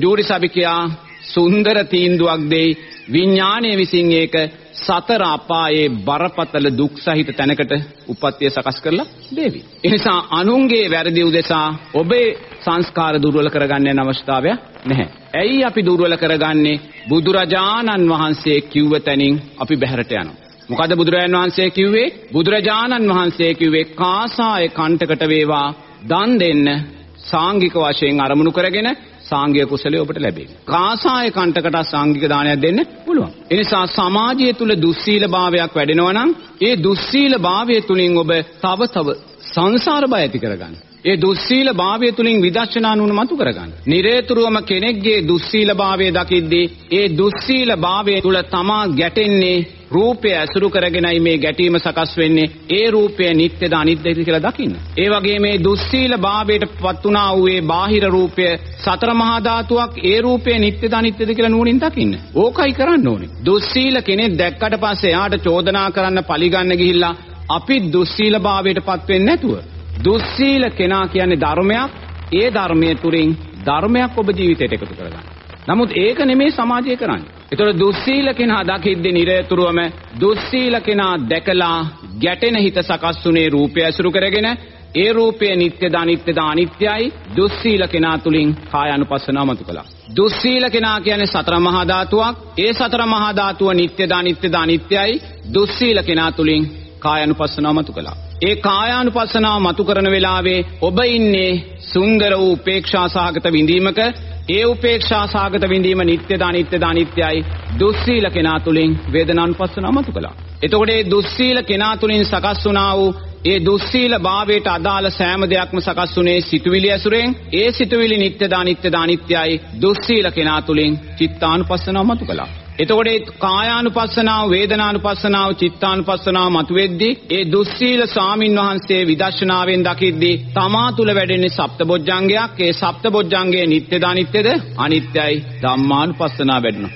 Speaker 3: ජූරි සභිකයා සුන්දර තීන්දුවක් දෙයි විඥානයේ විසින් ඒක සතර අපායේ බරපතල දුක් සහිත තැනකට උපත්ය සකස් කරලා දෙවි. ඒ නිසා අනුන්ගේ වැරදි උදෙසා ඔබේ සංස්කාර දුර්වල කරගන්න යන අවස්ථාවක් නැහැ. ඇයි අපි දුර්වල කරගන්නේ? බුදුරජාණන් වහන්සේ කිව්ව තැනින් අපි බැහැරට යනවා. මොකද බුදුරජාණන් වහන්සේ කිව්වේ? බුදුරජාණන් වහන්සේ කිව්වේ කාසාය කණ්ඨකට වේවා දන් දෙන්න සාංගික වශයෙන් අරමුණු කරගෙන සාංගික කුසලයේ ඔබට ලැබේ. කාසාය කණ්ඨකට සාංගික දානයක් දෙන්න පුළුවන්. ඒ නිසා සමාජය තුල දුස්සීලභාවයක් වැඩෙනවා නම් ඒ දුස්සීලභාවය තුලින් ඔබ තව තව සංසාර බය ඇති කරගන්න. ඒ දුස්සීල භාවය තුලින් විදර්ශනා නුවණ මතු කරගන්න. නිරේතුරුවම කෙනෙක්ගේ දුස්සීල භාවය දකිද්දී ඒ දුස්සීල භාවය තුල තමා ගැටෙන්නේ රූපය ඇසුරු කරගෙනයි මේ ගැටීම සකස් වෙන්නේ. ඒ රූපය නිට්ටයද අනිත්‍යද කියලා දකින්න. ඒ වගේ මේ දුස්සීල භාවයට පත් වුණා වූ ඒ බාහිර රූපය සතර මහා ධාතුවක් ඒ රූපය නිට්ටයද අනිත්‍යද කියලා නුවණින් දකින්න. ඕකයි කරන්න ඕනේ. දුස්සීල කෙනෙක් දැක්කට පස්සේ එයාට චෝදනා කරන්න පලිගන්න ගිහිල්ලා අපි දුස්සීල භාවයට පත් වෙන්නේ නැතුව දුස්සීල කෙනා කියන්නේ ධර්මයක්. ඒ ධර්මයේ තුලින් ධර්මයක් ඔබ ජීවිතයට එකතු කරගන්න. නමුත් ඒක නෙමේ සමාජය කරන්නේ. ඒතර දුස්සීල කෙනා දකිද්දී නිරතුරුවම දුස්සීල කෙනා දැකලා ගැටෙන හිත සකස් වුනේ රූපය ඇසුරු කරගෙන ඒ රූපය නිට්ටයද අනිත්‍යද අනිත්‍යයි දුස්සීල කෙනා තුලින් කාය අනුපස්සනාව මතු කළා. දුස්සීල කෙනා කියන්නේ සතර මහා ධාතුවක්. ඒ සතර මහා ධාතුව නිට්ටයද අනිත්‍යද අනිත්‍යයි දුස්සීල කෙනා තුලින් කාය අනුපස්සනාව මතු කළා. ඒ කායානුපස්සනාව මතු කරන වෙලාවේ ඔබ ඉන්නේ සුන්දර වූ උපේක්ෂා සහගත විඳීමක ඒ උපේක්ෂා සහගත විඳීම නිට්ටයද අනිත්‍යද අනිත්‍යයි දුස්සීල කෙනා තුලින් වේදනානුපස්සනාව මතු කළා. එතකොට ඒ දුස්සීල කෙනා තුලින් සකස් වුණා වූ ඒ දුස්සීල භාවයට අදාළ සෑම දෙයක්ම සකස් වුණේ සිතුවිලි ඇසුරෙන් ඒ සිතුවිලි නිට්ටයද අනිත්‍යද අනිත්‍යයි දුස්සීල කෙනා තුලින් චිත්තානුපස්සනාව මතු කළා. එතකොට ඒ කායානුපස්සනාව වේදනානුපස්සනාව චිත්තානුපස්සනාව මතුවෙද්දී ඒ දුස්සීල ස්වාමින් වහන්සේ විදර්ශනාවෙන් දකිද්දී තමා තුල වැඩෙන්නේ සප්තබොජ්ජංගයක්. ඒ සප්තබොජ්ජංගයේ නිට්ටයද අනිත්‍යද? අනිත්‍යයි. ධම්මානුපස්සනාව වැඩෙනවා.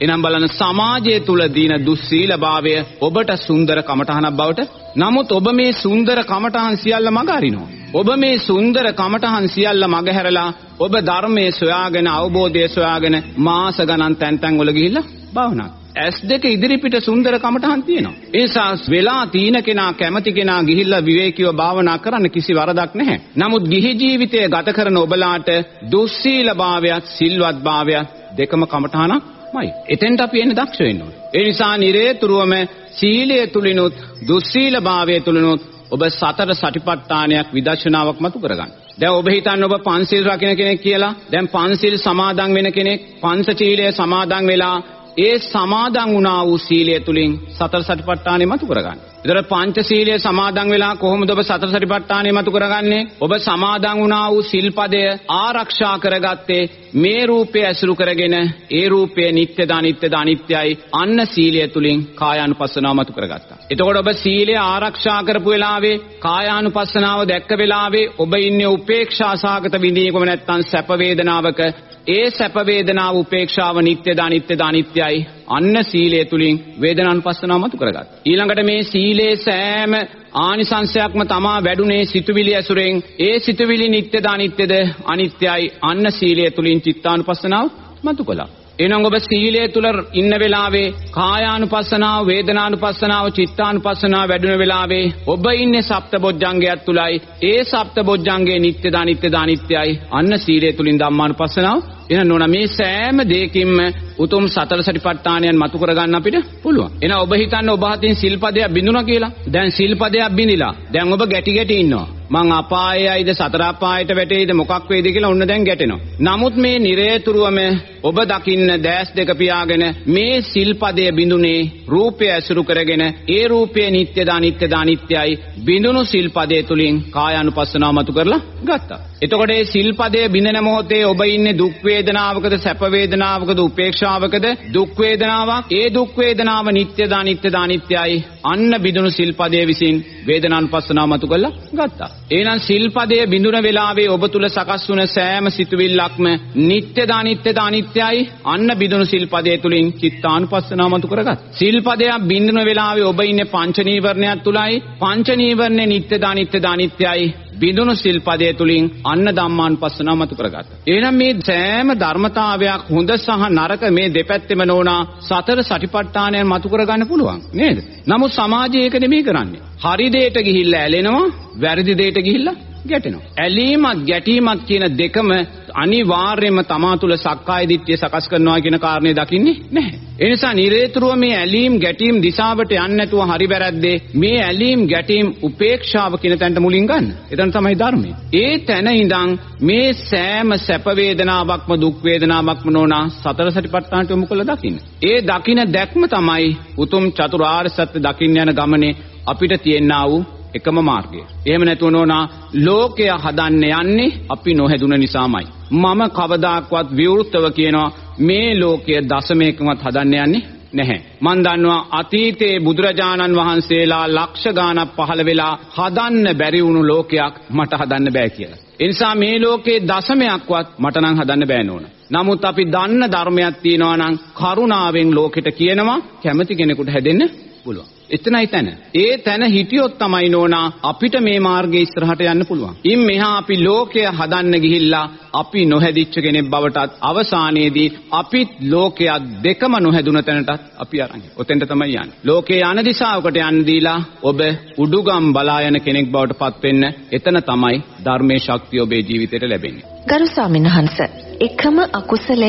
Speaker 3: එනම් බලන්න සමාජය තුල දින දුස්සීලභාවය ඔබට සුන්දර කමඨහනක් බවට. නමුත් ඔබ මේ සුන්දර කමඨහන් සියල්ල මග අරිනවා. ඔබ මේ සුන්දර කමඨහන් සියල්ල මග හැරලා ඔබ ධර්මයේ සොයාගෙන අවබෝධය සොයාගෙන මාස ගණන් තැන් තැන් වල ගිහිල්ලා භාවනා ඇස් දෙක ඉදිරිපිට සුන්දර කමටහන් තියෙනවා. ඒ නිසා වෙලා තීන කෙනා කැමති කෙනා ගිහිල්ලා විවේකීව භාවනා කරන්න කිසි වරදක් නැහැ. නමුත් ගිහි ජීවිතය ගත කරන ඔබලාට දුස්සීලභාවයත් සිල්වත්භාවයත් දෙකම කමටහනක් මයි. එතෙන්ට අපි එන්න දක්ෂ වෙන්න ඕනේ. ඒ නිසා නිරේතුරුවම සීලය තුලිනුත් දුස්සීලභාවය තුලිනුත් ඔබ සතර සටිපට්ඨානයක් විදර්ශනාවක් මතු කරගන්න. දැන් ඔබ හිතන්න ඔබ පන්සිල් රකින්න කෙනෙක් කියලා. දැන් පන්සිල් සමාදන් වෙන කෙනෙක් පංචශීලය සමාදන් වෙලා ඒ සමාදන් වුණා වූ සීලය තුලින් සතර සටිපට්ඨානෙ මතු කරගන්න. ඒතර පංචශීලයේ සමාදන් වෙලා කොහොමද ඔබ සතර සටිපට්ඨානෙ මතු කරගන්නේ? ඔබ සමාදන් වුණා වූ සිල්පදය ආරක්ෂා කරගත්තේ මේ රූපය ඇසුරු කරගෙන ඒ රූපය නිට්ටයද අනිත්‍යද අනිත්‍යයි අන්න සීලය තුලින් කායානුපස්සනාව මතු කරගත්තා. එතකොට ඔබ සීලය ආරක්ෂා කරපු වෙලාවේ කායානුපස්සනාව දැක්ක වෙලාවේ ඔබ ඉන්නේ උපේක්ෂා සාගත විඳීමකම නැත්තම් සැප වේදනාවක ඒ සැප වේදනාව උපේක්ෂාව නිට්ටයද අනිත්‍යද අනිත්‍යයි අන්න සීලය තුලින් වේදනානුපස්සනාව මතු කරගත්තා. ඊළඟට මේ සීලේ සෑම ආනිසංශයක්ම තමා වැඩුණේ සිතුවිලි ඇසුරෙන් ඒ සිතුවිලි නිට්ටයද අනිත්‍යද අනිත්‍යයි අන්න සීලය තුලින් චිත්තානුපස්සනාව මතු කළා. එහෙනම් ඔබ සීලය තුල ඉන්න වෙලාවේ කායානුපස්සනාව, වේදනානුපස්සනාව, චිත්තානුපස්සනාව වැඩුණ වෙලාවේ ඔබ ඉන්නේ සප්තබොජ්ජංගයක් තුලයි. ඒ සප්තබොජ්ජංගේ නිට්ටයද අනිත්‍යද අනිත්‍යයි. අන්න සීලය තුලින් ධම්මානුපස්සනාව එහෙනම් නෝනා මේ සෑම දෙයකින්ම උතුම් සතර සටිපට්ඨානයන් මතු කරගන්න අපිට පුළුවන්. එහෙනම් ඔබ හිතන්නේ ඔබ හතින් සිල්පදයක් බිඳුණා කියලා. දැන් සිල්පදයක් බිඳිලා. දැන් ඔබ ගැටි ගැටි ඉන්නවා. මං අපායයිද සතර අපායට වැටෙයිද මොකක් වේද කියලා ඔන්න දැන් ගැටෙනවා. නමුත් මේ නිරේතුරුවම ඔබ දකින්න දැස් දෙක පියාගෙන මේ සිල්පදයේ බිඳුනේ රූපය ඇසුරු කරගෙන ඒ රූපය නිට්ටයද අනිත්‍යද අනිත්‍යයි බිඳුණු සිල්පදයේ තුලින් කායානුපස්සනාව මතු කරලා ගත්තා. එතකොට මේ සිල්පදයේ බිඳෙන මොහොතේ ඔබ ඉන්නේ දුක් වේදනාවකද සැප වේදනාවකද උපේක්ෂාවකද දුක් වේදනාවක්? ඒ දුක් වේදනාව නිට්ටයද අනිත්‍යද අනිත්‍යයි? අන්න බිඳුණු සිල්පදයේ විසින් වේදනානුපස්සනාව මතු කරලා ගත්තා. එහෙනම් සිල්පදයේ බිඳුන වෙලාවේ ඔබ තුල සකස් වුණ සෑම සිතුවිල්ලක්ම නිට්ටයද අනිත්‍යද අනිත්‍යයි? අන්න බිඳුණු සිල්පදයේ තුලින් චිත්තානුපස්සනාව මතු කරගත්. සිල්පදයක් බිඳුන වෙලාවේ ඔබ ඉන්නේ පංච නීවරණයක් තුලයි. පංච නීවරණේ නිට්ටයද අනිත්‍යද අනිත්‍යයි? බිඳුණු සිල්පදයේ තුලින් අන්න ධම්මානුපස්සනාව මතු කරගත්තා. එහෙනම් මේ සෑම ධර්මතාවයක් හොඳ සහ නරක මේ දෙපැත්තෙම නෝනා සතර සටිපට්ඨානයන් මතු කරගන්න පුළුවන් නේද? නමුත් සමාජය ඒක නෙමෙයි කරන්නේ. හරි දෙයට ගිහිල්ලා ඇලෙනවා, වැරදි දෙයට ගිහිල්ලා ගැටෙනවා. ඇලීමත් ගැටීමත් කියන දෙකම අනිවාර්යයෙන්ම තමා තුළ සක්කාය දිට්ඨිය සකස් කරනවා කියන කාරණේ දකින්නේ නැහැ. ඒ නිසා නිරේතුරුව මේ ඇලීම් ගැටීම් දිශාවට යන්නේ නැතුව හරි වැරද්දේ මේ ඇලීම් ගැටීම් උපේක්ෂාව කියන තැනට මුලින් ගන්න. එතන තමයි ධර්මය. ඒ තැන ඉඳන් මේ සෑම සැප වේදනාවක්ම දුක් වේදනාවක්ම නොනා සතර සටිපට්ඨානට යොමු කළ දකින්න. ඒ දකින්න දැක්ම තමයි උතුම් චතුරාර්ය සත්‍ය දකින්න යන ගමනේ අපිට තියෙනා වූ එකම මාර්ගය. එහෙම නැතුව නෝනා ලෝකය හදන්න යන්නේ අපි නොහැදුන නිසාමයි. මම කවදාක්වත් විවෘතව කියනවා මේ ලෝකය දශමයකමත් හදන්න යන්නේ නැහැ. මන් දන්නවා අතීතයේ බුදුරජාණන් වහන්සේලා ලක්ෂ ගාණක් පහළ වෙලා හදන්න බැරි වුණු ලෝකයක් මට හදන්න බෑ කියලා. ඒ නිසා මේ ලෝකේ දශමයක්වත් මට නම් හදන්න බෑ නෝන. නමුත් අපි දන්න ධර්මයක් තියෙනවා නම් කරුණාවෙන් ලෝකෙට කියනවා කැමති කෙනෙකුට හැදෙන්න පුළුවන්. එතනයි තැන. ඒ තැන හිටියොත් තමයි නෝනා අපිට මේ මාර්ගයේ ඉස්සරහට යන්න පුළුවන්. ඉන් මෙහා අපි ලෝකය හදන්න ගිහිල්ලා අපි නොහැදිච්ච කෙනෙක් බවටත් අවසානයේදී අපිත් ලෝකයක් දෙකම නොහැදුන තැනටත් අපි අරන් ඔතෙන්ට තමයි යන්නේ. ලෝකේ යන දිශාවකට යන්න දීලා ඔබ උඩුගම් බලා යන කෙනෙක් බවට පත් වෙන්න එතන තමයි ධර්මයේ ශක්තිය ඔබේ ජීවිතයට ලැබෙන්නේ.
Speaker 2: ගරු ස්වාමීන් වහන්ස එකම අකුසලය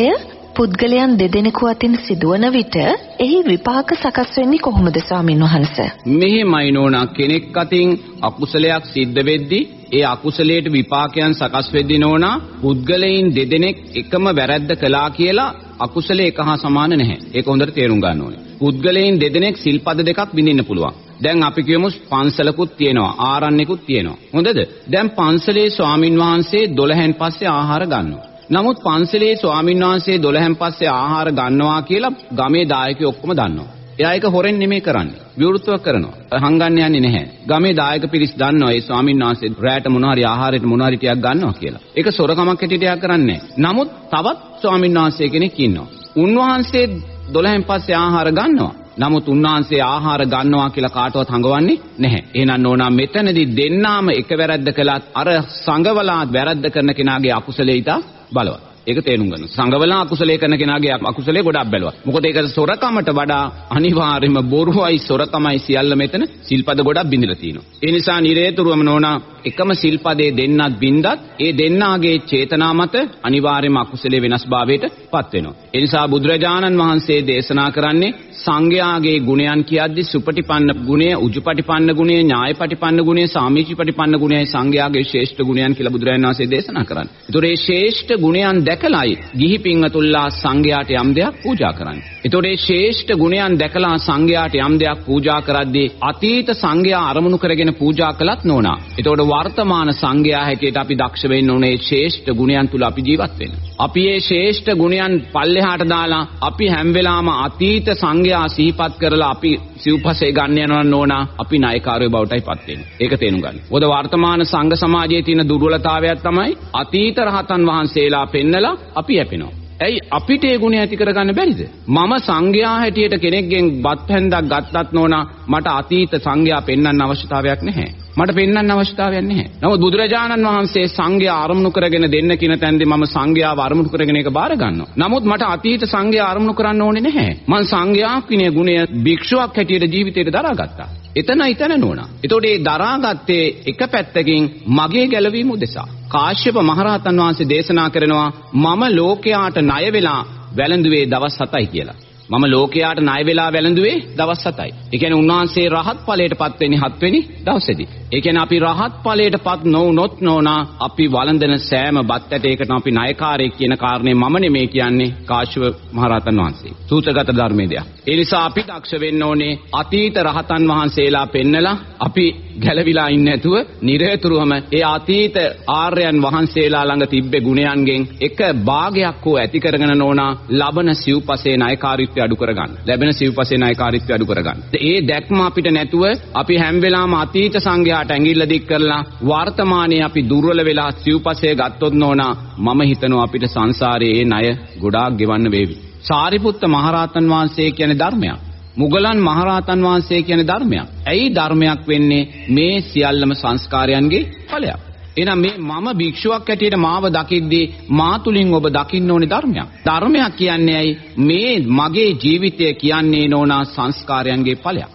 Speaker 2: පුද්ගලයන් දෙදෙනෙකු අතින් සිදුවන විට එහි විපාක සකස් වෙන්නේ කොහොමද ස්වාමින් වහන්ස?
Speaker 3: මෙහෙමයි නෝනා කෙනෙක් අතින් අකුසලයක් සිද්ධ වෙද්දී ඒ අකුසලයට විපාකයන් සකස් වෙද්දී නෝනා පුද්ගලයන් දෙදෙනෙක් එකම වැරැද්ද කළා කියලා අකුසලේ එක හා සමාන නැහැ. ඒක හොඳට තේරුම් ගන්න ඕනේ. පුද්ගලයන් දෙදෙනෙක් සිල්පද දෙකක් බිඳින්න පුළුවන්. දැන් අපි කියමු පන්සලකුත් තියෙනවා ආරණ්‍යකුත් තියෙනවා. හොඳද? දැන් පන්සලේ ස්වාමින් වහන්සේ 12න් පස්සේ ආහාර ගන්නවා. නමුත් පන්සලේ ස්වාමීන් වහන්සේ 12න් පස්සේ ආහාර ගන්නවා කියලා ගමේ දායකයෝ ඔක්කොම දන්නවා. එයා ඒක හොරෙන් නෙමෙයි කරන්නේ. විවෘතව කරනවා. හංගන්න යන්නේ නැහැ. ගමේ දායක පිරිස් දන්නවා ඒ ස්වාමීන් වහන්සේ රැයට මොන හරි ආහාරයට මොන හරි ටිකක් ගන්නවා කියලා. ඒක සොරකමක් හැටියට එයා කරන්නේ නමුත් තවත් ස්වාමීන් වහන්සේ කෙනෙක් ඉන්නවා. උන්වහන්සේ 12න් පස්සේ ආහාර ගන්නවා. නමුත් උන්වහන්සේ ආහාර ගන්නවා කියලා කාටවත් හඟවන්නේ නැහැ. එහෙනම් නෝනා මෙතනදී දෙන්නාම එක වැරද්ද කළත් අර සංගවලා වැරද්ද කරන කෙනාගේ අකුසලයේ ඊට බලවත්. ඒක තේරුම් ගන්න. සංගවලා අකුසලයේ කරන කෙනාගේ අකුසලයේ ගොඩක් බැලුවා. මොකද ඒක සොරකමට වඩා අනිවාර්යයෙන්ම බොරුවයි සොරකමයි සියල්ල මෙතන සිල්පද ගොඩක් බිඳිලා තියෙනවා. ඒ නිසා නිරේතුරුවම නෝනා එකම සිල්පදේ දෙන්නත් බින්දත් ඒ දෙන්නාගේ චේතනා මත අනිවාර්යයෙන්ම අකුසලයේ වෙනස්භාවයට පත් වෙනවා. ඒ නිසා බුදුරජාණන් වහන්සේ දේශනා කරන්නේ සංඝයාගේ ගුණයන් කියද්දි සුපටිපන්න ගුණය, උජුපටිපන්න ගුණය, ඥායපටිපන්න ගුණය, සාමීචිපටිපන්න ගුණයයි සංඝයාගේ ශ්‍රේෂ්ඨ ගුණයන් කියලා බුදුරජාණන් වහන්සේ දේශනා කරන්නේ. ඒතොර මේ ශ්‍රේෂ්ඨ ගුණයන් දැකලායි ගිහි පින්වතුල්ලා සංඝයාට යම් දෙයක් පූජා කරන්නේ. ඒතොර මේ ශ්‍රේෂ්ඨ ගුණයන් දැකලා සංඝයාට යම් දෙයක් පූජා කරද්දී අතීත සංඝයා අරමුණු කරගෙන පූජා කළත් නෝනා. ඒතොර වර්තමාන සංඝයා හැටියට අපි දක්ෂ වෙන්න ඕනේ ශ්‍රේෂ්ඨ ගුණයන් තුල අපි ජීවත් වෙන්න. අපි මේ ශ්‍රේෂ්ඨ ගුණයන් පල්ලෙහාට දාලා අපි හැම වෙලාවම අතීත සංඝයා සිහිපත් කරලා අපි සිව්පසේ ගන්න යනවා නෝනා අපි නායකාරයෝ බවටයි පත් වෙන්නේ. ඒක තේරුම් ගන්න. මොකද වර්තමාන සංඝ සමාජයේ තියෙන දුර්වලතාවයක් තමයි අතීත රහතන් වහන්සේලා පෙන්නලා අපි යැපෙනවා. ඇයි අපිට ඒ ගුණ ඇති කරගන්න බැරිද? මම සංඝයා හැටියට කෙනෙක්ගෙන් බත් හැන්දක් ගත්තත් නෝනා මට අතීත සංඝයා පෙන්වන්න අවශ්‍යතාවයක් නැහැ. මට පෙන්වන්න අවශ්‍යතාවයක් නැහැ. නමුත් බුදුරජාණන් වහන්සේ සංඝයා අරමුණු කරගෙන දෙන්න කියන තැනදී මම සංඝයාව අරමුණු කරගෙන ඒක බාර ගන්නවා. නමුත් මට අතීත සංඝයා අරමුණු කරන්න ඕනේ නැහැ. මං සංඝයා කිනේ ගුණය භික්ෂුවක් හැටියට ජීවිතේට දරාගත්තා. එතනයි තැන නෝනා. ඒතකොට ඒ දරාගත්තේ එක පැත්තකින් මගේ ගැලවීම උදෙසා. කාශ්‍යප මහරහතන් වහන්සේ දේශනා කරනවා මම ලෝකයාට ණය වෙලා වැළඳුවේ දවස් 7යි කියලා. මම ලෝකයාට ණය වෙලා වැළඳුවේ දවස් 7යි. ඒ කියන්නේ උන්වහන්සේ රහත් ඵලයටපත් වෙන්නේ 7 වෙනි දවසේදී. ඒ කියන්නේ අපි රහත් ඵලයටපත් නොවුනොත් නෝනා අපි වළඳන සෑම බත් ඇටයකට අපි ණයකාරයෙක් කියන කාරණේ මම නෙමෙයි කියන්නේ කාශ්‍යප මහරහතන් වහන්සේ. සූත්‍රගත ධර්මයේ දෙයක්. ඒ නිසා අපි දක්ෂ වෙන්න ඕනේ අතීත රහතන් වහන්සේලා පෙන්නලා අපි ගැලවිලා ඉන්නේ නැතුව නිරේතුරුවම ඒ අතීත ආර්යයන් වහන්සේලා ළඟ තිබ්බේ ගුණයන්ගෙන් එක භාගයක් හෝ ඇති කරගෙන නෝනා ලබන සිව්පසේ ණයකාරීත්වය අඩු කරගන්න. ලැබෙන සිව්පසේ ණයකාරීත්වය අඩු කරගන්න. ඒ දැක්ම අපිට නැතුව අපි හැම වෙලාවම අතීත සංඝයාට ඇඟිල්ල දික් කරලා වර්තමානයේ අපි දුර්වල වෙලා සිව්පසේ ගත්තොත් නෝනා මම හිතනවා අපිට සංසාරයේ ඒ ණය ගොඩාක් ගෙවන්න වේවි. සාරිපුත්ත මහරහතන් වහන්සේ කියන්නේ ධර්මයක්. මුගලන් මහරහතන් වහන්සේ කියන්නේ ධර්මයක්. ඇයි ධර්මයක් වෙන්නේ? මේ සියල්ලම සංස්කාරයන්ගේ ඵලයක්. එහෙනම් මේ මම භික්ෂුවක් හැටියට මාව දකිද්දී මා තුලින් ඔබ දකින්න ඕනේ ධර්මයක්. ධර්මයක් කියන්නේ ඇයි? මේ මගේ ජීවිතය කියන්නේ නෝනා සංස්කාරයන්ගේ ඵලයක්.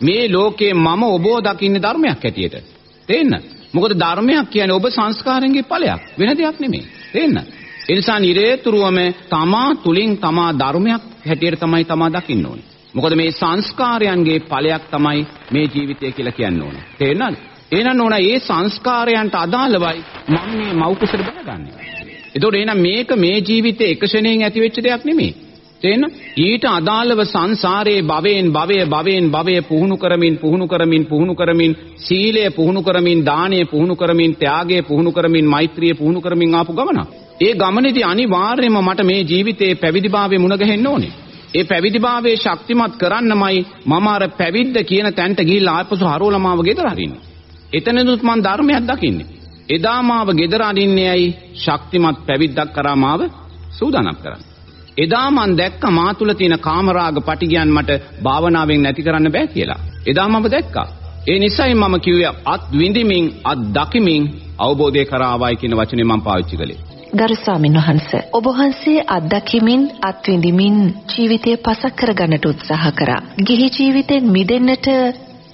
Speaker 3: මේ ලෝකේ මම ඔබව දකින්නේ ධර්මයක් හැටියට. තේන්න? මොකද ධර්මයක් කියන්නේ ඔබ සංස්කාරයන්ගේ ඵලයක්. වෙන දෙයක් නෙමෙයි. තේන්න? ඒ නිසා නිරේතුරුවම තමා තුලින් තමා ධර්මයක් හැටියට තමයි තමා දකින්න ඕනේ. මොකද මේ සංස්කාරයන්ගේ ඵලයක් තමයි මේ ජීවිතය කියලා කියන්න ඕනේ. තේරෙනවද? එහෙනම් ඕන මේ සංස්කාරයන්ට අදාළවයි මම මේ මෞකසට බැලගන්නේ. ඒතකොට එහෙනම් මේක මේ ජීවිතේ එක ෂණයෙන් ඇති වෙච්ච දෙයක් නෙමෙයි. තේන්න ඊට අදාළව සංසාරයේ භවයෙන් භවය භවයෙන් භවය පුහුණු කරමින් පුහුණු කරමින් පුහුණු කරමින් සීලය පුහුණු කරමින් දානය පුහුණු කරමින් ත්‍යාගය පුහුණු කරමින් මෛත්‍රිය පුහුණු කරමින් ආපු ගමන. ඒ ගමනේදී අනිවාර්යයෙන්ම මට මේ ජීවිතේ පැවිදිභාවයේ මුණ ගැහෙන්න ඕනේ. ඒ පැවිදිභාවයේ ශක්තිමත් කරන්නමයි මම අර පැවිද්ද කියන තැනට ගිහිල්ලා ආපසු හරවලා මාව ගෙදර අරින්නේ. එතනදුත් මම ධර්මයක් දකින්නේ. එදා මාව ගෙදර අරින්නේ ඇයි? ශක්තිමත් පැවිද්දක් කරා මාව සූදානම් කරන්න. එදා මං දැක්ක මා තුල තියෙන කාමරාග පටිගයන් මට භාවනාවෙන් නැති කරන්න බෑ කියලා. එදා මම දැක්කා. ඒ නිසයි මම කිව්වේ අත් විඳිමින් අත් දකිමින් අවබෝධය කරා ආවයි කියන වචනේ මම පාවිච්චි කළේ.
Speaker 2: ගරු ස්වාමීන් වහන්ස ඔබ වහන්සේ අත්දැකීමින් අත්විඳිමින් ජීවිතය පසක් කරගන්නට උත්සාහ කරා. ගිහි ජීවිතෙන් මිදෙන්නට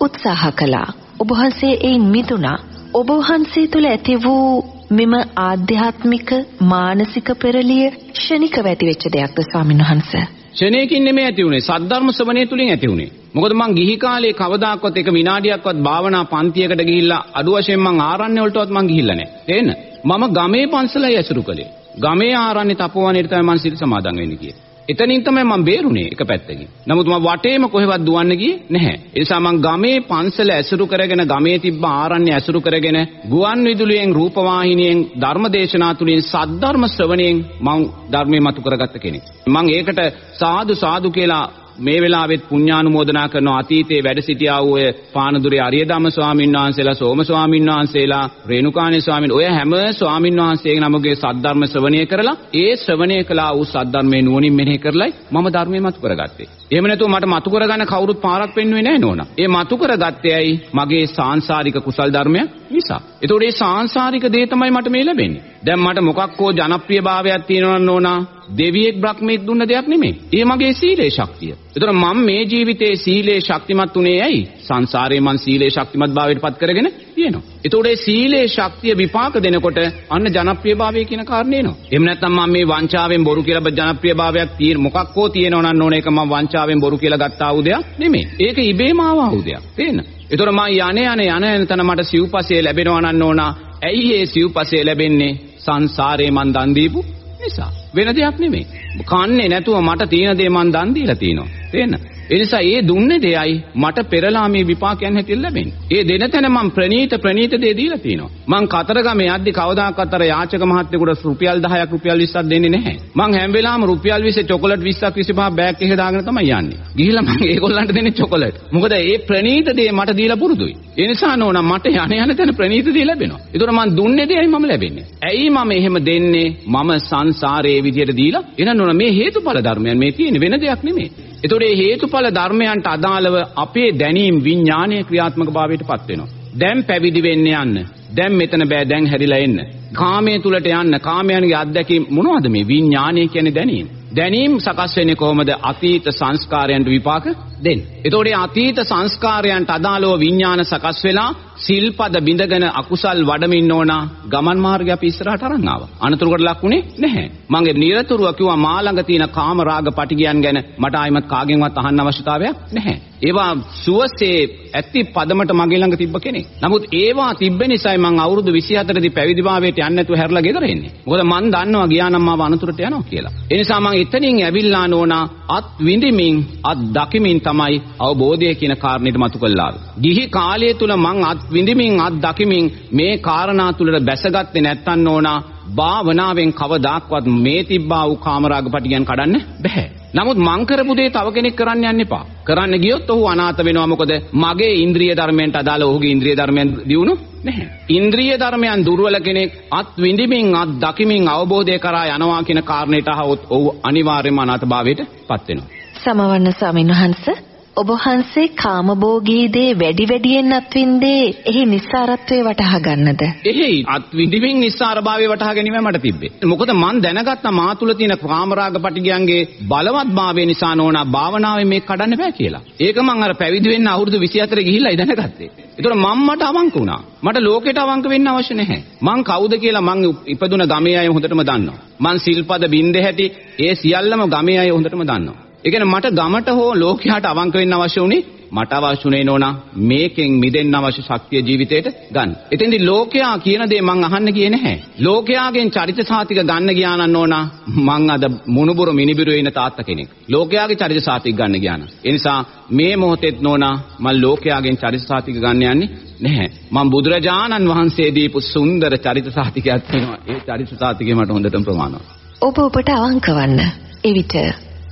Speaker 2: උත්සාහ කළා. ඔබ වහන්සේ එයින් මිදුණා. ඔබ වහන්සේ තුළ ඇති වූ මෙම ආධ්‍යාත්මික මානසික පෙරලිය ක්ෂණිකව ඇතිවෙච්ච දෙයක්ද ස්වාමීන් වහන්සේ?
Speaker 3: ක්ෂණයකින් නෙමෙයි ඇති උනේ සද්ධර්ම ශ්‍රවණය තුලින් ඇති උනේ. මොකද මං ගිහි කාලේ කවදාකවත් එක විනාඩියක්වත් භාවනා පන්තියකට ගිහිල්ලා අඩු වශයෙන් මං ආරණ්‍ය වලටවත් මං ගිහිල්ලා නැහැ. තේන්න? මම ගමේ පන්සලයි ඇසුරු කළේ. ගමේ ආරණ්‍ය තපෝවනයේ තමයි මං සිල් සමාදන් වෙන්නේ කියේ. එතනින් තමයි මම බේරුනේ එක පැත්තකින්. නමුත් මම වටේම කොහෙවත් දුවන්න ගියේ නැහැ. ඒ නිසා මම ගමේ පන්සල ඇසුරු කරගෙන ගමේ තිබ්බ ආරණ්‍ය ඇසුරු කරගෙන ගුවන් විදුලියෙන් රූපවාහිනියෙන් ධර්මදේශනා තුලින් සද්ධර්ම ශ්‍රවණයෙන් මම ධර්මයේ මතු කරගත්ත කෙනෙක්. මම ඒකට සාදු සාදු කියලා මේ වෙලාවෙත් පුණ්‍යානුමෝදනා කරන අතීතයේ වැඩ සිටියා වූ ඔය පානදුරේ අරියදම්ම ස්වාමීන් වහන්සේලා සෝම ස්වාමීන් වහන්සේලා රේණුකාණේ ස්වාමීන් ඔය හැම ස්වාමීන් වහන්සේගේ නමගේ සද්ධර්ම ශ්‍රවණය කරලා ඒ ශ්‍රවණය කළා වූ සද්ධර්මයේ නුවණින් මෙනෙහි කරලයි මම ධර්මයේ මතු කරගත්තේ. එහෙම නැතුව මට මතු කරගන්න කවුරුත් පාරක් පෙන්වුවේ නැහැ නෝනා. ඒ මතු කරගත්තේ ඇයි මගේ සාංශාරික කුසල් ධර්මයක් නිසා. ඒතකොට මේ සාංශාරික දේ තමයි මට මේ ලැබෙන්නේ. දැන් මට මොකක් හෝ ජනප්‍රියභාවයක් තියෙනවා නෝනා දෙවියෙක් බ්‍රහ්මෙක් දුන්න දෙයක් නෙමෙයි. ඒ මගේ සීලේ ශක්තිය. ඒතර මම මේ ජීවිතේ සීලේ ශක්තිමත් උනේ ඇයි? සංසාරේ මං සීලේ ශක්තිමත් භාවයට පත් කරගෙන තියෙනවා. එතකොට ඒ සීලේ ශක්තිය විපාක දෙනකොට අන්න ජනප්‍රියභාවය කියන කාරණේ එනවා. එහෙම නැත්නම් මම මේ වංචාවෙන් බොරු කියලා ජනප්‍රියභාවයක් තියෙන මොකක් හෝ තියෙනවා නම් ඕන එක මම වංචාවෙන් බොරු කියලා ගත්ත ආවු දෙයක් නෙමෙයි. ඒක ඉබේම ආවහු දෙයක්. තේන්න. එතකොට මම යانے යانے යන යන තන මට සිව්පසය ලැබෙනවා නම් ඕන. ඇයි ඒ සිව්පසය ලැබෙන්නේ? සංසාරේ මන් දන් දීපු නිසා. වෙන දෙයක් නෙමෙයි. කන්නේ නැතුව මට තියෙන දේ මන් දන් දීලා තියෙනවා. තේන්න. ඒ නිසා ඒ දුන්නේ දෙයයි මට පෙරලා මේ විපාකයන් හැටියට ලැබෙන්නේ. ඒ දෙන තැන මම ප්‍රනීත ප්‍රනීත දේ දීලා තියෙනවා. මං කතරගමේ යද්දි කවදාකවත් අර යාචක මහත්තයෙකුට රුපියල් 10ක් රුපියල් 20ක් දෙන්නේ නැහැ. මං හැම වෙලාවෙම රුපියල් 20 චොකලට් 20ක් 25 බෑග් එකේ දාගෙන තමයි යන්නේ. ගිහිල්ලා මං ඒගොල්ලන්ට දෙන්නේ චොකලට්. මොකද ඒ ප්‍රනීත දේ මට දීලා පුරුදුයි. ඒ නිසා නෝනා මට යන යන තැන ප්‍රනීත දේ ලැබෙනවා. ඒතර මං දුන්නේ දෙයයි මම ලැබෙන්නේ. ඇයි මම එහෙම දෙන්නේ? මම සංසාරයේ විදියට දීලා. එහෙනම් නෝනා මේ හේතුඵල ධර්මයන් මේ තියෙන වෙන දෙයක් නෙමෙයි. එතකොට මේ හේතුඵල ධර්මයන්ට අදාළව අපේ දැනීම් විඥානීය ක්‍රියාත්මක භාවයට පත් වෙනවා. දැන් පැවිදි වෙන්න යන්න. දැන් මෙතන බෑ දැන් හැරිලා එන්න. කාමයේ තුලට යන්න. කාමයන්ගේ අත්දැකීම් මොනවද මේ විඥානය කියන්නේ දැනීම. දැනීම් සකස් වෙන්නේ කොහොමද? අතීත සංස්කාරයන්ට විපාක දෙන්න. එතකොට අතීත සංස්කාරයන්ට අදාළව විඥාන සකස් වෙලා සිල්පද බිඳගෙන අකුසල් වඩමින් ඕන ගමන් මාර්ගය අපි ඉස්සරහට අරන් ආවා. අනතුරකට ලක්ුණේ නැහැ. මගේ නිරතුරුව කිව්වා මා ළඟ තියෙන කාම රාග පටිගයන් ගැන මට ආයිමත් කාගෙන්වත් අහන්න අවශ්‍යතාවයක් නැහැ. ඒවා සුවසේ ඇති පදමට මගේ ළඟ තිබ්බ කෙනෙක්. නමුත් ඒවා තිබ්බ නිසායි මං අවුරුදු 24 දී පැවිදිභාවයට යන්නේ නැතුව හැරලා ගෙදර එන්නේ. මොකද මං දන්නවා ගියා නම් මාව අනතුරට යනවා කියලා. ඒ නිසා මං එතනින් ඇවිල්ලා නෝනා අත් විඳිමින් අත් දකිමින් තමයි අවබෝධය කියන කාරණේට මතු කළා. ගිහි කාලය තුල මං අත් විඳිමින් අත් දකිමින් මේ කාරණා තුලට බැසගත්තේ නැත්තන් නෝනා භාවනාවෙන් කවදාක්වත් මේ තිබ්බා වූ කාමරාග පටියන් කඩන්න බෑ. නමුත් මං කරපු දේ තව කෙනෙක් කරන්න යන්න එපා. කරන්න ගියොත් ඔහු අනාථ වෙනවා මොකද මගේ ඉන්ද්‍රිය ධර්මයන්ට අදාළ ඔහුගේ ඉන්ද්‍රිය ධර්මයන් දියුණු නැහැ. ඉන්ද්‍රිය ධර්මයන් දුර්වල කෙනෙක් අත් විඳිමින් අත් දකිමින් අවබෝධය කරා යනවා කියන කාරණයට අහවොත් ඔහු අනිවාර්යයෙන්ම අනාථභාවයට පත් වෙනවා.
Speaker 2: සමවන්න ස්වාමීන් වහන්සේ ඔබ වහන්සේ කාමභෝගී දේ වැඩි වැඩියෙන් අත්විඳේ එහි නිස්සාරත්වය වටහා ගන්නද?
Speaker 3: එහි අත්විඳින්මින් නිස්සාරභාවය වටහා ගැනීම මට තිබ්බේ. මොකද මන් දැනගත්තා මා තුල තියෙන කාමරාග පටිගයන්ගේ බලවත්භාවය නිසා නෝනා භාවනාවෙන් මේක කඩන්න බෑ කියලා. ඒක මං අර පැවිදි වෙන්න අවුරුදු 24 ගිහිල්ලා දැනගත්තේ. ඒතකොට මම මට අවංක වුණා. මට ලෝකෙට අවංක වෙන්න අවශ්‍ය නැහැ. මං කවුද කියලා මං ඉපදුන ගමේ අය හොඳටම දන්නවා. මං සිල්පද බින්ද හැටි ඒ සියල්ලම ගමේ අය හොඳටම දන්නවා. ඒ කියන්නේ මට ගමට හෝ ලෝකයට අවංක වෙන්න අවශ්‍ය වුණේ මට අවශ්‍ය උනේ නෝනා මේකෙන් මිදෙන්න අවශ්‍ය ශක්තිය ජීවිතේට ගන්න. එතෙන්දි ලෝකයා කියන දේ මං අහන්න ගියේ නැහැ. ලෝකයාගෙන් චරිත සාතික ගන්න ගියා නම් නෝනා මං අද මුණුබුරු මිනිබිරු වෙන තාත්තා කෙනෙක්. ලෝකයාගේ චරිත සාතික ගන්න ගියා නම්. ඒ නිසා මේ මොහොතේත් නෝනා මං ලෝකයාගෙන් චරිත සාතික ගන්න යන්නේ නැහැ. මම බුදුරජාණන් වහන්සේ දීපු සුන්දර චරිත සාතිකයක් තියෙනවා. ඒ චරිත සාතිකේ මට හොඳටම ප්‍රමාණවත්.
Speaker 2: ඔබ ඔබට අවංක වන්න. එවිට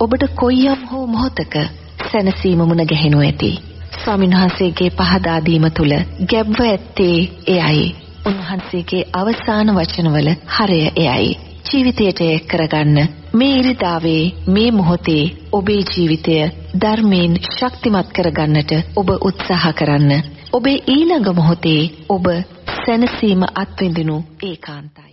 Speaker 2: ඔබට කොයියම් හෝ මොහොතක සැනසීම මුණ ගැහෙනු ඇති. ස්වාමින්වහන්සේගේ පහදා දීම තුල ගැබ්ව ඇත්තේ එයයි. උන්වහන්සේගේ අවසාන වචනවල හරය එයයි. ජීවිතයට එක් කරගන්න මේ ඉරිදාවේ මේ මොහොතේ ඔබේ ජීවිතය ධර්මයෙන් ශක්තිමත් කරගන්නට ඔබ උත්සාහ කරන්න. ඔබේ ඊළඟ මොහොතේ ඔබ සැනසීම අත්විඳිනු ඒකාන්තයි.